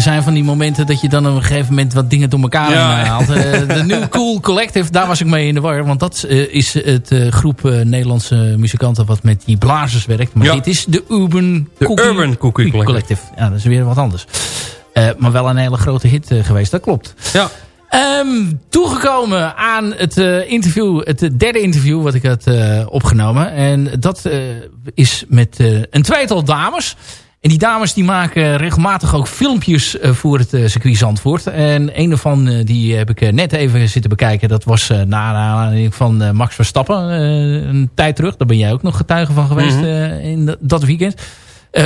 Er zijn van die momenten dat je dan op een gegeven moment wat dingen door elkaar Ja. heen haalt. Eh, de [laughs] New Cool Collective, daar was ik mee in de war. Want dat eh, is het eh, groep eh, Nederlandse muzikanten wat met die blazers werkt. Maar Ja. dit is de Urban De Cookie Urban Cookie Collective. Ja, dat is weer wat anders. Eh, maar wel een hele grote hit eh, geweest, dat klopt. Ja. Ehm, toegekomen aan het eh, interview, het derde interview wat ik had eh, opgenomen. En dat eh, is met eh, een tweetal dames. En die dames die maken regelmatig ook filmpjes eh, voor het eh, circuit Zandvoort. En een daarvan eh, die heb ik net even zitten bekijken. Dat was na aanleiding van Max Verstappen een tijd terug. Daar ben jij ook nog getuige van geweest Mhm. in dat- weekend.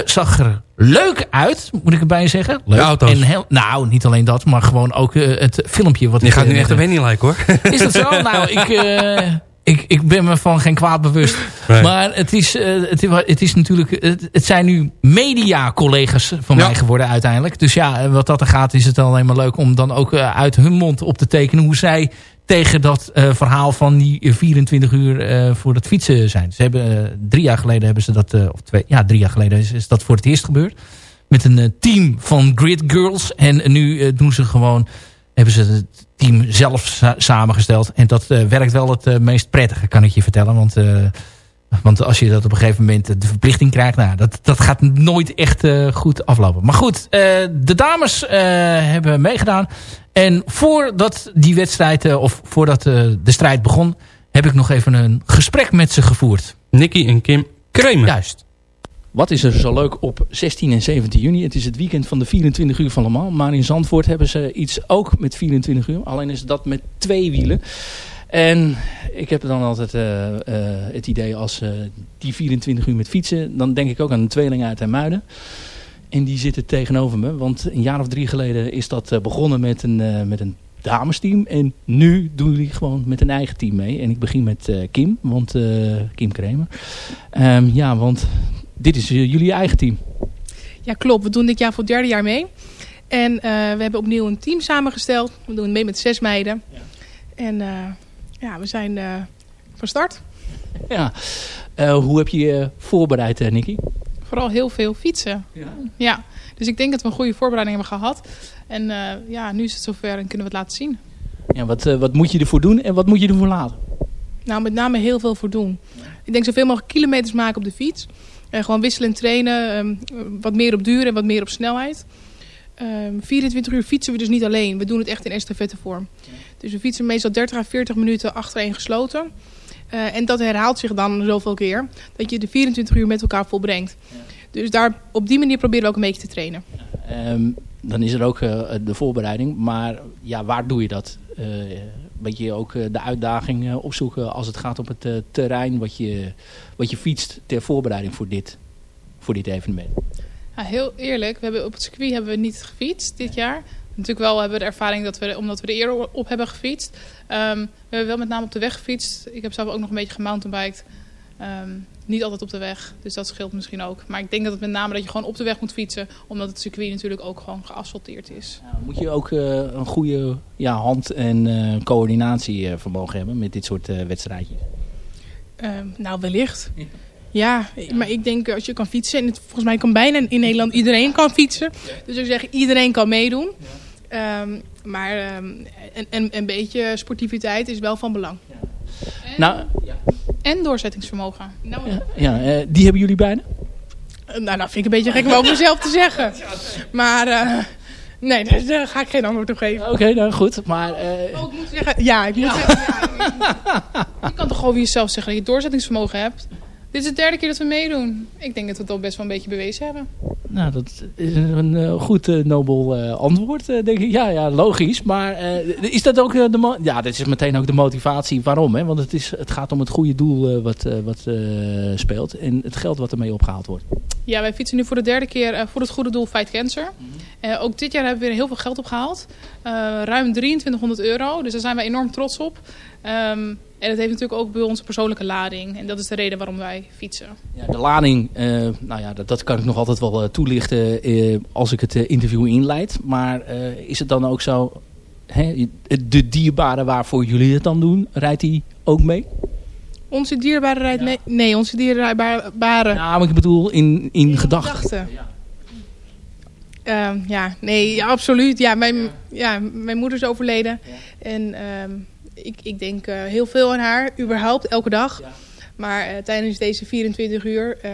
Zag er leuk uit, moet ik erbij zeggen. Leuk. De auto's. En heel, nou, niet alleen dat, maar gewoon ook het filmpje. Wat Je gaat nu echt een Wendy lijken hoor. Is dat zo? nou, ik, [laughs] ik, ik ben me van geen kwaad bewust. Nee. Maar het is, eh, het, is- het is natuurlijk... Het, het zijn nu media-collega's van Ja. mij geworden uiteindelijk. Dus ja, wat dat er gaat is het alleen maar leuk om dan ook eh, uit hun mond op te tekenen... hoe zij tegen dat eh, verhaal van die eh, 24 uur eh, voor het fietsen zijn. Ze hebben, eh, drie jaar geleden hebben ze dat... eh, of twee, ja, drie jaar geleden is, is dat voor het eerst gebeurd. Met een eh, team van Grid Girls. En nu eh, doen ze gewoon hebben ze het team zelf sa- samengesteld. En dat eh, werkt wel het eh, meest prettige, kan ik je vertellen. Want, eh, want als je dat op een gegeven moment de verplichting krijgt... Nou, dat, dat gaat nooit echt goed aflopen. Maar goed, de dames hebben meegedaan. En voordat die wedstrijd, of voordat de strijd begon... heb ik nog even een gesprek met ze gevoerd. Nicky en Kim Kremer. Juist. Wat is er zo leuk op 16 en 17 juni? Het is het weekend van de 24 uur van Le Mans. Maar in Zandvoort hebben ze iets ook met 24 uur. Alleen is dat met twee wielen. En ik heb dan altijd eh, eh, het idee als eh, die 24 uur met fietsen... dan denk ik ook aan een tweeling uit Muiden. En die zitten tegenover me. Want een jaar of drie geleden is dat begonnen met een, met een damesteam. En nu doen jullie gewoon met een eigen team mee. En ik begin met Kim, want, Kim Kramer. Ehm, ja, want dit is eh, jullie eigen team. Ja, klopt. We doen dit jaar voor het derde jaar mee. En eh, we hebben opnieuw een team samengesteld. We doen mee met zes meiden. En eh, ja, we zijn van start. Ja. Hoe heb je je voorbereid, Nicky? Vooral heel veel fietsen. Ja. Dus ik denk dat we een goede voorbereiding hebben gehad. En ja, nu is het zover en kunnen we het laten zien. Ja, wat, wat moet je ervoor doen en wat moet je ervoor laten? Nou, met name heel veel voor doen. Ik denk zoveel mogelijk kilometers maken op de fiets. En gewoon wisselen en trainen. ehm, wat meer op duur en wat meer op snelheid. Ehm 24 uur fietsen we dus niet alleen. We doen het echt in estafettevorm. Dus we fietsen meestal 30 à 40 minuten achtereen gesloten. Eh, en dat herhaalt zich dan zoveel keer. Dat je de 24 uur met elkaar volbrengt. Dus daar, op die manier proberen we ook een beetje te trainen. Ehm, dan is er ook eh, de voorbereiding. Maar ja, waar doe je dat? Eh Weet je ook eh, de uitdaging eh, opzoeken als het gaat op het eh, terrein wat je, wat je fietst ter voorbereiding voor dit, voor dit evenement? Heel eerlijk, we hebben op het circuit hebben we niet gefietst dit jaar. Natuurlijk wel hebben we de ervaring dat we, omdat we er eerder op hebben gefietst. Ehm, we hebben wel met name op de weg gefietst. Ik heb zelf ook nog een beetje gemountainbiked. Ehm niet altijd op de weg, dus dat scheelt misschien ook. Maar ik denk dat het met name dat je gewoon op de weg moet fietsen. Omdat het circuit natuurlijk ook gewoon geasfalteerd is. Moet je ook eh, een goede ja, hand- en eh coördinatievermogen hebben met dit soort eh, wedstrijdjes? Ehm, nou, wellicht. [laughs] Ja, maar ik denk als je kan fietsen... en het, volgens mij kan bijna in Nederland iedereen kan fietsen. Dus ik zeg, iedereen kan meedoen. Ehm, maar ehm, een, een, een beetje sportiviteit is wel van belang. Nou, En doorzettingsvermogen. Nou, ja, eh, die hebben jullie bijna? eh, nou, dat vind ik een beetje gek om over mezelf te zeggen. Maar eh, nee, daar, daar ga ik geen antwoord op geven. Oké, nou goed. Maar, eh, Oh, ik moet zeggen, ja, ik moet zeggen... ja, je kan toch gewoon wie jezelf zeggen dat je doorzettingsvermogen hebt. Dit is de derde keer dat we meedoen. Ik denk dat we het al best wel een beetje bewezen hebben. Nou, dat is een eh, goed eh, nobel eh, antwoord, denk ik. Ja, ja, logisch. Maar is dat ook de... Ja, dit is meteen ook de motivatie. Waarom? Hè? Want het, is, het gaat om het goede doel wat, wat speelt. En het geld wat ermee opgehaald wordt. Ja, wij fietsen nu voor de derde keer voor het goede doel Fight Cancer. Eh, ook dit jaar hebben we weer heel veel geld opgehaald. Eh, ruim 2300 euro. Dus daar zijn we enorm trots op. Ehm, en dat heeft natuurlijk ook bij onze persoonlijke lading. En dat is de reden waarom wij fietsen. Ja, de lading, eh, nou ja, dat, dat kan ik nog altijd wel eh, toelichten als ik het interview inleid. Maar is het dan ook zo, hè, de dierbare waarvoor jullie het dan doen, rijdt die ook mee? Onze dierbare rijdt mee. Nee, onze dierbare. Ja, maar ik bedoel in, in gedachten. gedachten. Ja, nee, ja, absoluut. Ja, mijn, ja, mijn moeder is overleden. En ehm, ik, ik denk eh, heel veel aan haar, überhaupt, elke dag. Maar eh, tijdens deze 24 uur, eh,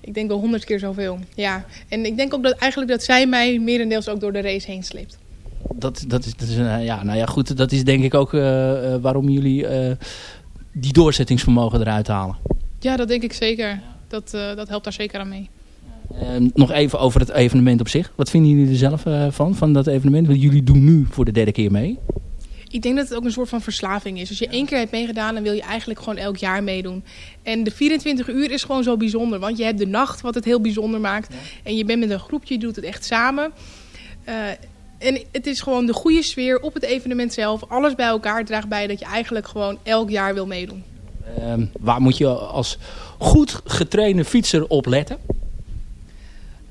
ik denk wel 100 keer zoveel. Ja. En ik denk ook dat eigenlijk dat zij mij merendeels ook door de race heen sleept. Dat, dat is, dat is een, ja, nou ja, goed. Dat is denk ik ook waarom jullie eh, die doorzettingsvermogen eruit halen. Ja, dat denk ik zeker. Dat, eh, dat helpt daar zeker aan mee. Ehm, nog even over het evenement op zich. Wat vinden jullie er zelf eh, van, van dat evenement? Want jullie doen nu voor de derde keer mee. Ik denk dat het ook een soort van verslaving is. Als je één keer hebt meegedaan, dan wil je eigenlijk gewoon elk jaar meedoen. En de 24 uur is gewoon zo bijzonder. Want je hebt de nacht, wat het heel bijzonder maakt. En je bent met een groepje, je doet het echt samen. Eh, en het is gewoon de goede sfeer op het evenement zelf. Alles bij elkaar draagt bij dat je eigenlijk gewoon elk jaar wil meedoen. Ehm, waar moet je als goed getrainde fietser op letten?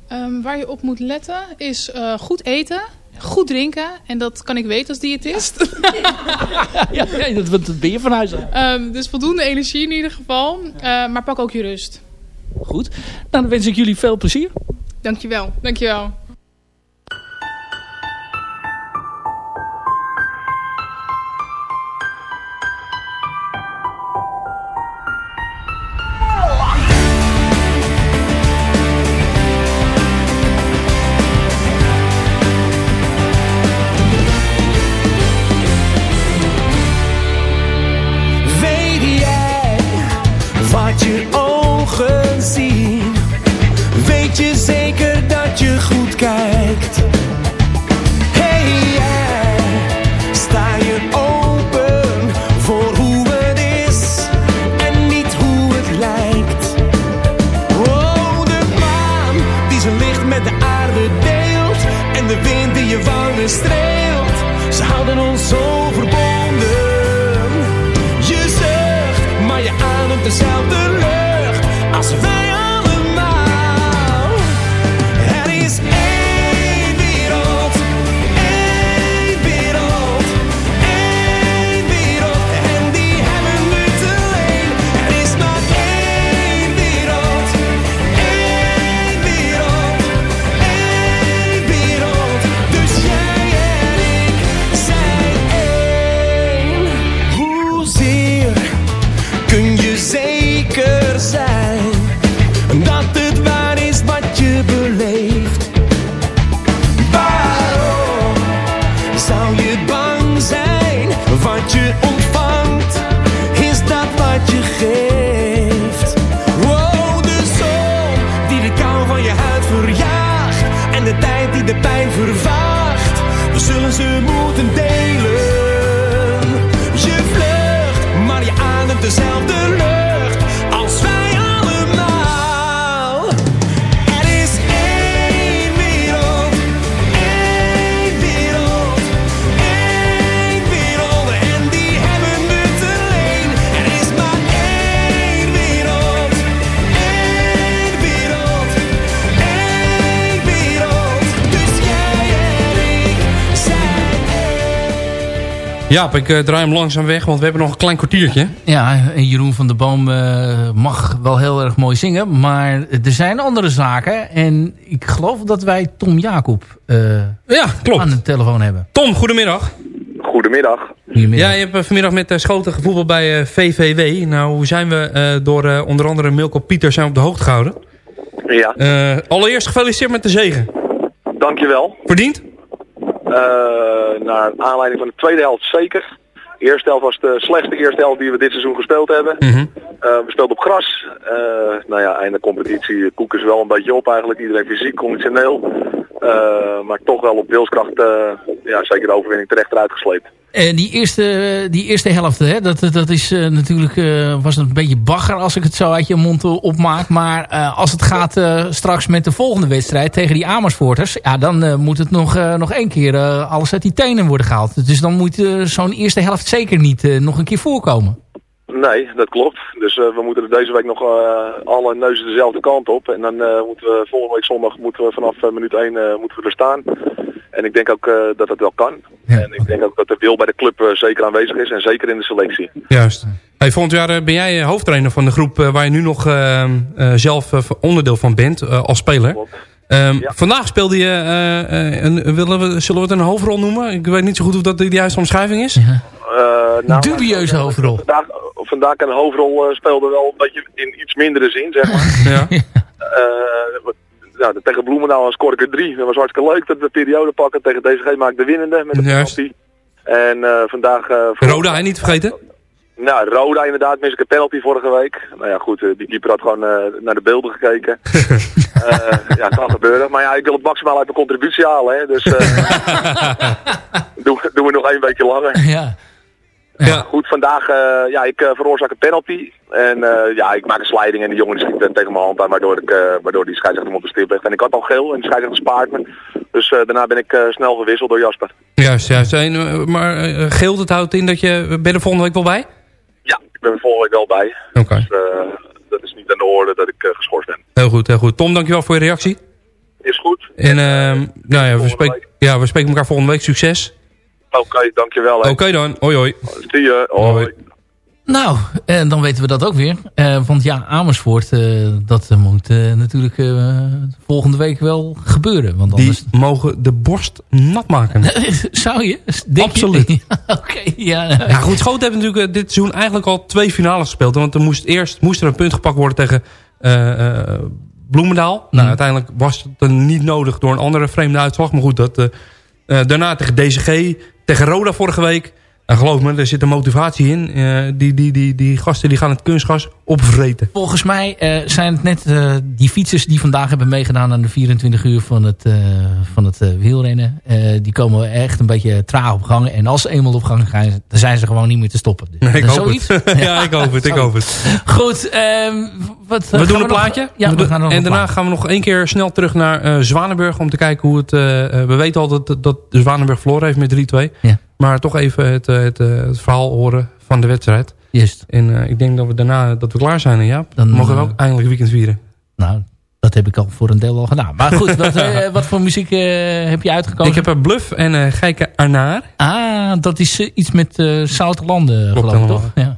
Ehm, waar je op moet letten is eh, goed eten, goed drinken. En dat kan ik weten als diëtist. ja, [laughs] nee, dat, dat ben je van huis uit. Ehm, dus voldoende energie in ieder geval. Eh, maar pak ook je rust. Goed. Nou, dan wens ik jullie veel plezier. Dankjewel, dankjewel. Jaap, ik eh, draai hem langzaam weg, want we hebben nog een klein kwartiertje. Ja, en Jeroen van der Boom eh, mag wel heel erg mooi zingen. Maar er zijn andere zaken. En ik geloof dat wij Tom Jacob eh, ja, klopt. aan de telefoon hebben. Tom, goedemiddag. Goedemiddag. Ja, je hebt vanmiddag met Schoten gevoetbald bij VVW. Nou, hoe zijn we eh, door onder andere Milko Pieter zijn op de hoogte gehouden? Ja, Eh, allereerst gefeliciteerd met de zegen. dankjewel. Verdiend? Eh naar aanleiding van de tweede helft zeker. De eerste helft was de slechtste eerste helft die we dit seizoen gespeeld hebben. Mhm. Eh, we speelden op gras. Eh, nou ja, einde competitie koeken ze wel een beetje op eigenlijk. Iedereen fysiek, conditioneel. Eh, maar toch wel op wilskracht, eh, ja, zeker de overwinning terecht eruit gesleept. Eh, die, eerste, die eerste helft, hè, dat, dat is eh, natuurlijk was een beetje bagger als ik het zo uit je mond opmaak. Maar als het gaat straks met de volgende wedstrijd tegen die Amersfoorters... Ja, dan moet het nog, nog één keer alles uit die tenen worden gehaald. Dus dan moet zo'n eerste helft zeker niet nog een keer voorkomen. Nee, dat klopt. Dus eh, we moeten er deze week nog eh, alle neuzen dezelfde kant op. En dan eh, moeten we volgende week zondag moeten we vanaf minuut 1 eh, moeten we er staan. En ik denk ook dat dat wel kan. En ik denk ook dat de wil bij de club zeker aanwezig is en zeker in de selectie. Juist. Hey, volgend jaar ben jij hoofdtrainer van de groep waar je nu nog zelf onderdeel van bent als speler. Ehm, Vandaag speelde je, eh, eh, een, willen we, zullen we het een hoofdrol noemen? Ik weet niet zo goed of dat de juiste omschrijving is. Eh, nou, Dubieuze hoofdrol. Vandaag, vandaag een hoofdrol eh, speelde wel een beetje in iets mindere zin, zeg maar. [laughs] Ja. Eh, nou, tegen Bloemendaal scoorde ik er drie. Dat was hartstikke leuk dat we periode pakken. Tegen DCG maak ik de winnende met de Juist. penalty. En eh, vandaag... eh, voor- Roda, hè, niet vergeten. Nou, Roda inderdaad, mis ik een penalty vorige week. Nou ja, goed, eh, die keeper had gewoon eh, naar de beelden gekeken. [laughs] Eh, ja, kan gebeuren. Maar ja, ik wil het maximaal uit mijn contributie halen, hè. Dus [laughs] doen, doen we nog één weekje langer. Ja. Ja. Goed, vandaag, ja, ik veroorzaak een penalty. En ja, ik maak een sliding en die jongen die schiet tegen mijn hand aan, waardoor, ik, waardoor die scheidsrechter hem op de stip legt. En ik had al geel en de scheidsrechter spaart me. Dus daarna ben ik snel gewisseld door Jasper. Juist, juist. En, maar uh, Geel, dat houdt in dat je... Ben er volgende week wel bij? Ik ben er volgende week wel bij. Oké. Dus eh, dat is niet aan de orde dat ik eh, geschorst ben. Heel goed, heel goed. Tom, dankjewel voor je reactie. Is goed. En ehm, nou ja, we spreken, ja, we spreken elkaar volgende week. Succes. Oké, dankjewel. hè. Oké dan. Hoi hoi. Zie je. Hoi. Nou, en dan weten we dat ook weer. Eh, want ja, Amersfoort, eh, dat eh, moet natuurlijk volgende week wel gebeuren. Want Die anders... mogen de borst nat maken. [laughs] Zou je? Denk je? Absoluut. [laughs] Oké, ja. Ja goed, Schoten hebben natuurlijk dit seizoen eigenlijk al twee finales gespeeld. Want er moest eerst moest er een punt gepakt worden tegen Bloemendaal. Nou, uiteindelijk was het niet nodig door een andere vreemde uitslag. Maar goed, dat, daarna tegen DCG, tegen Roda vorige week. En geloof me, er zit een motivatie in. Eh, die, die, die, die gasten die gaan het kunstgas opvreten. Volgens mij eh, zijn het net eh, die fietsers die vandaag hebben meegedaan aan de 24 uur van het, van het wielrennen. die komen echt een beetje traag op gang. En als ze eenmaal op gang gaan, dan zijn ze gewoon niet meer te stoppen. Dus, ik dat is hoop zoiets. het. [laughs] ja, ik hoop het, ik hoop het. Goed, ehm, wat, We doen een nog- plaatje. Ja, we gaan nog en daarna gaan we nog één keer snel terug naar Zwanenburg. Om te kijken hoe het... we weten al dat, dat de Zwanenburg verloren heeft met 3-2. Ja. Maar toch even het, eh, het, eh, het verhaal horen van de wedstrijd. Juist. En eh, ik denk dat we daarna dat we klaar zijn. En ja, dan mogen we ook eindelijk weekend vieren. Nou, dat heb ik al voor een deel al gedaan. Maar goed, wat, [laughs] wat voor muziek heb je uitgekozen? Ik heb een Bluff en eh Geike Arnaar. Ah, dat is iets met eh zoute landen, Klopt geloof ik, toch? Ja.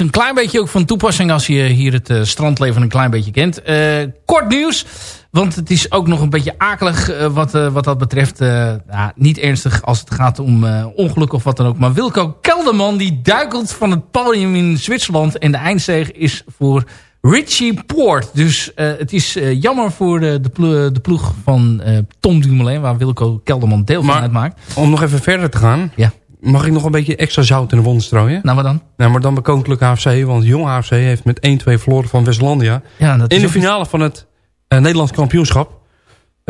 een klein beetje ook van toepassing als je hier het eh, strandleven een klein beetje kent. Eh, kort nieuws, want het is ook nog een beetje akelig eh, wat, wat dat betreft. Nou, niet ernstig als het gaat om ongeluk of wat dan ook. Maar Wilco Kelderman die duikelt van het podium in Zwitserland. En de eindzege is voor Richie Poort. Dus het is jammer voor de, de, plo- de ploeg van eh, Tom Dumoulin... waar Wilco Kelderman deel van uitmaakt. Om nog even verder te gaan. Ja. Mag ik nog een beetje extra zout in de wond strooien? Nou, wat dan? Nou, maar dan bij Koninklijke HFC. Want Jong HFC heeft met 1-2 verloren van Westlandia. Ja, dat in de finale van het eh, Nederlands kampioenschap.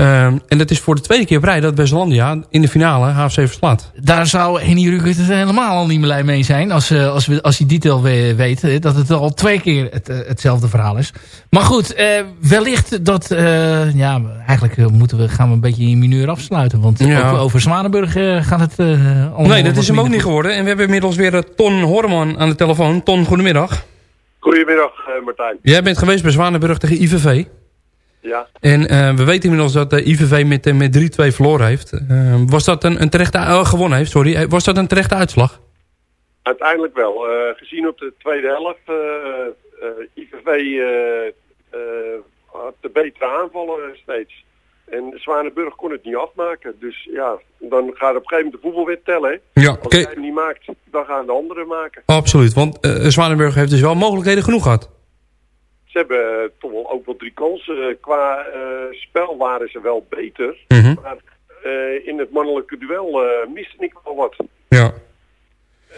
Ehm, en dat is voor de tweede keer op rij dat Westlandia in de finale HFC verslaat. Daar zou Henny Rukert het helemaal al niet meer blij mee zijn. Als, eh, als, we, als hij detail we- weet. eh, Dat het al twee keer het, eh, hetzelfde verhaal is. Maar goed, eh, wellicht dat... eh, ja, eigenlijk moeten we, gaan we een beetje in mineur afsluiten. Want Ja. ook over Zwanenburg gaat het eh allemaal nee, dat is hem ook niet geworden. En we hebben inmiddels weer Ton Horman aan de telefoon. Ton, goedemiddag. Goedemiddag eh, Martijn. Jij bent geweest bij Zwanenburg tegen IVV. Ja, En eh, we weten inmiddels dat de IVV met, eh, met 3-2 verloren heeft. Eh, was dat een, een terechte, eh, gewonnen heeft, sorry. Eh, Was dat een terechte uitslag? uiteindelijk wel. Eh, gezien op de tweede helft, eh eh, IVV eh, eh, had de betere aanvallen steeds. En Zwanenburg kon het niet afmaken. Dus ja, dan gaat op een gegeven moment de voetbalwet tellen. hè. Ja, Als jij hem niet maakt, dan gaan de anderen maken. Absoluut, want eh Zwanenburg heeft dus wel mogelijkheden genoeg gehad. Ze hebben eh, toch wel ook wel drie kansen. Eh, Qua eh, spel waren ze wel beter. Mhm. Maar in het mannelijke duel miste ik wel wat. Ja.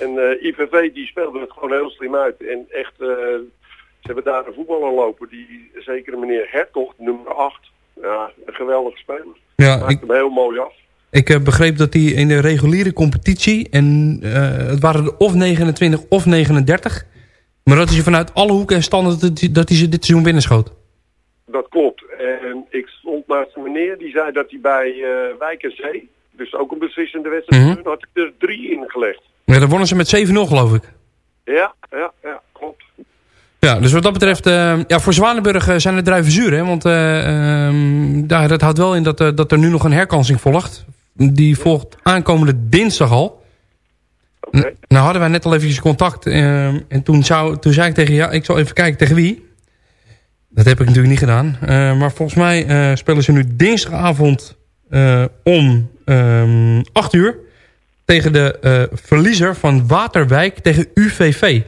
En IVV die speelde het gewoon heel slim uit. En echt, ze hebben daar een voetballer lopen. Die zekere meneer Hertog, nummer 8. Ja, een geweldige speler. Ja, Maakt ik- hem heel mooi af. Ik heb begrepen dat hij in de reguliere competitie... en het waren er of 29 of 39... maar dat ze vanuit alle hoeken en standen dat hij, ze dit seizoen binnenschoot. Dat klopt. En ik stond naast een meneer die zei dat hij bij eh Wijk en Zee, dus ook een beslissende wedstrijd, Mhm. had hij er drie ingelegd. Ja, dan wonnen ze met 7-0 geloof ik. Ja, ja, ja, klopt. Ja, dus wat dat betreft... eh, ja, voor Zwanenburg eh, zijn het druiven zuur, hè. Want eh, ehm, ja, dat houdt wel in dat, dat er nu nog een herkansing volgt. Die volgt aankomende dinsdag al. Nou hadden wij net al eventjes contact. ehm, en toen, zou, toen zei ik tegen ja, ik zal even kijken tegen wie. Dat heb ik natuurlijk niet gedaan. Eh, maar volgens mij eh, spelen ze nu dinsdagavond eh, om ehm 8 uur. Tegen de eh, verliezer van Waterwijk tegen UVV.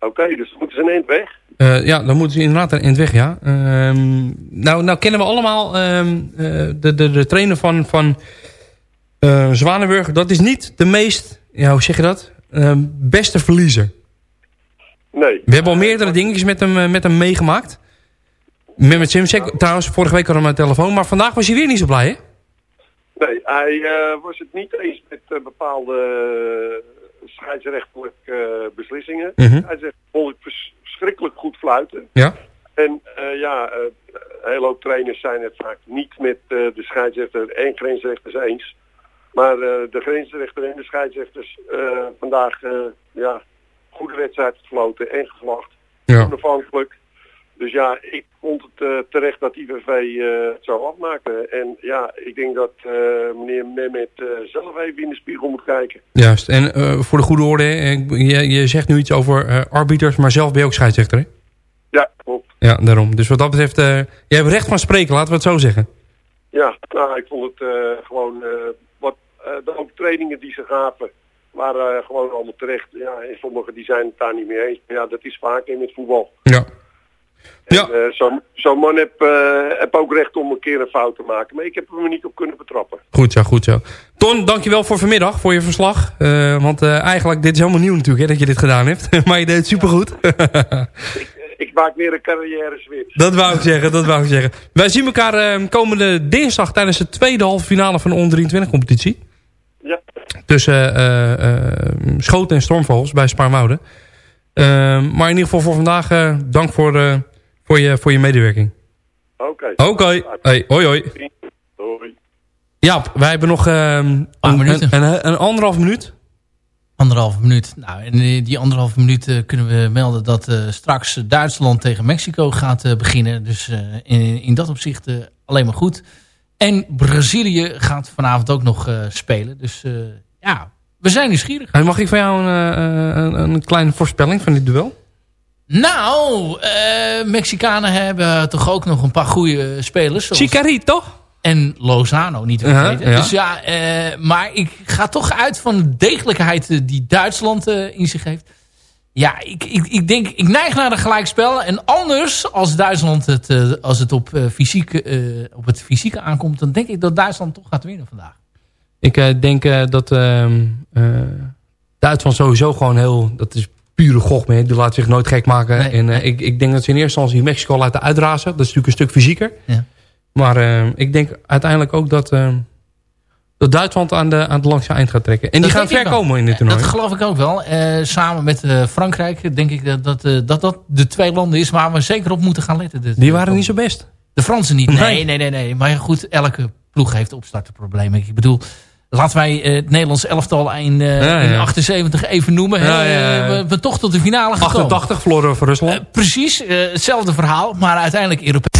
Oké, dus dan moeten ze een eind weg. Ja, dan moeten ze inderdaad een eind weg, ja. Ehm, nou, nou kennen we allemaal ehm, de, de, de trainer van, van Zwanenburg. Dat is niet de meest, ja, hoe zeg je dat? Ehm, beste verliezer. Nee. We hebben al meerdere dingetjes met hem, eh, met hem meegemaakt. Met, met Simsek, trouwens, vorige week hadden we de telefoon. Maar vandaag was hij weer niet zo blij, hè? Nee, hij eh, was het niet eens met eh, bepaalde eh, scheidsrechtelijke beslissingen. Mhm. Hij zegt, vond ik vers- verschrikkelijk goed fluiten. Ja. En ja, een hele hoop trainers zijn het vaak niet met de scheidsrechter en grensrechters eens. Maar eh, de grensrechter en de scheidsrechters eh, vandaag eh, ja, goede wedstrijd gefloten en gevlacht. Ja. Onafhankelijk. Dus ja, ik vond het terecht dat IVV eh, het zou afmaken. En ja, ik denk dat meneer Mehmet eh, zelf even in de spiegel moet kijken. Juist. En voor de goede orde, je, je zegt nu iets over arbiters, maar zelf ben je ook scheidsrechter, hè? Ja, klopt. Ja, daarom. Dus wat dat betreft, jij hebt recht van spreken, laten we het zo zeggen. Ja, nou, ik vond het gewoon, de overtredingen die ze gaven, waren eh, gewoon allemaal terecht. Ja, en sommigen die zijn het daar niet mee eens. Maar ja, dat is vaak in het voetbal. Ja. Ja. Eh, Zo'n man heb, eh, heb ook recht om een keer een fout te maken. Maar ik heb hem er niet op kunnen betrappen. Goed zo, goed zo. Ton, dankjewel voor vanmiddag, voor je verslag. Eh, want eh, eigenlijk, dit is helemaal nieuw natuurlijk, hè, dat je dit gedaan hebt. [laughs] maar je deed het supergoed. Ik maak weer een carrière switch. dat wou ik zeggen, dat wou ik zeggen. Wij zien elkaar eh, komende dinsdag tijdens de tweede halve finale van de onder 23 competitie. Ja. Tussen eh, eh, Schoten en Stormvogels bij Spaarnwoude. Eh, maar in ieder geval voor vandaag, eh, dank voor, eh, voor, je, voor je medewerking. Oké. Oké, hey, hoi hoi. Hoi. Ja, wij hebben nog ehm, een, een, een, een anderhalf minuut. Anderhalve minuut. Nou, en die die anderhalve minuut eh, kunnen we melden dat eh, straks Duitsland tegen Mexico gaat eh, beginnen. Dus eh, in, in dat opzicht eh, alleen maar goed. En Brazilië gaat vanavond ook nog eh, spelen. Dus eh, ja, we zijn nieuwsgierig. Mag ik van jou een, eh, een, een kleine voorspelling van dit duel? Nou, eh, Mexicanen hebben toch ook nog een paar goede spelers. zoals- Chicarito. En Lozano, niet te vergeten. ja. Dus ja, maar ik ga toch uit van de degelijkheid die Duitsland in zich heeft. Ja, ik, ik, ik denk, ik neig naar een gelijkspel. En anders, als Duitsland het, eh, als het op, eh, fysieke, eh, op het fysieke aankomt, dan denk ik dat Duitsland toch gaat winnen vandaag. Ik denk dat ehm, eh, Duitsland sowieso gewoon heel... Dat is pure gochme. Die laat zich nooit gek maken. Nee, en ik, ik denk dat ze in eerste instantie Mexico laten uitrazen. Dat is natuurlijk een stuk fysieker. Ja. Maar ehm, ik denk uiteindelijk ook dat, ehm, dat Duitsland aan de, aan het langste eind gaat trekken. En die gaan ver komen in dit toernooi. Dat geloof ik ook wel. Eh, samen met eh, Frankrijk denk ik dat dat, eh, dat dat de twee landen is waar we zeker op moeten gaan letten. dit- Die waren niet zo best. De Fransen niet. Nee, Nee. nee, nee. Maar goed, elke ploeg heeft opstarterproblemen. Ik bedoel, laten wij eh, het Nederlands elftal in, eh, Ja, in ja. 78 even noemen. Ja. Eh, We toch tot de finale gekomen. 88 verloren voor Rusland. Precies, eh, hetzelfde verhaal, maar uiteindelijk Europees.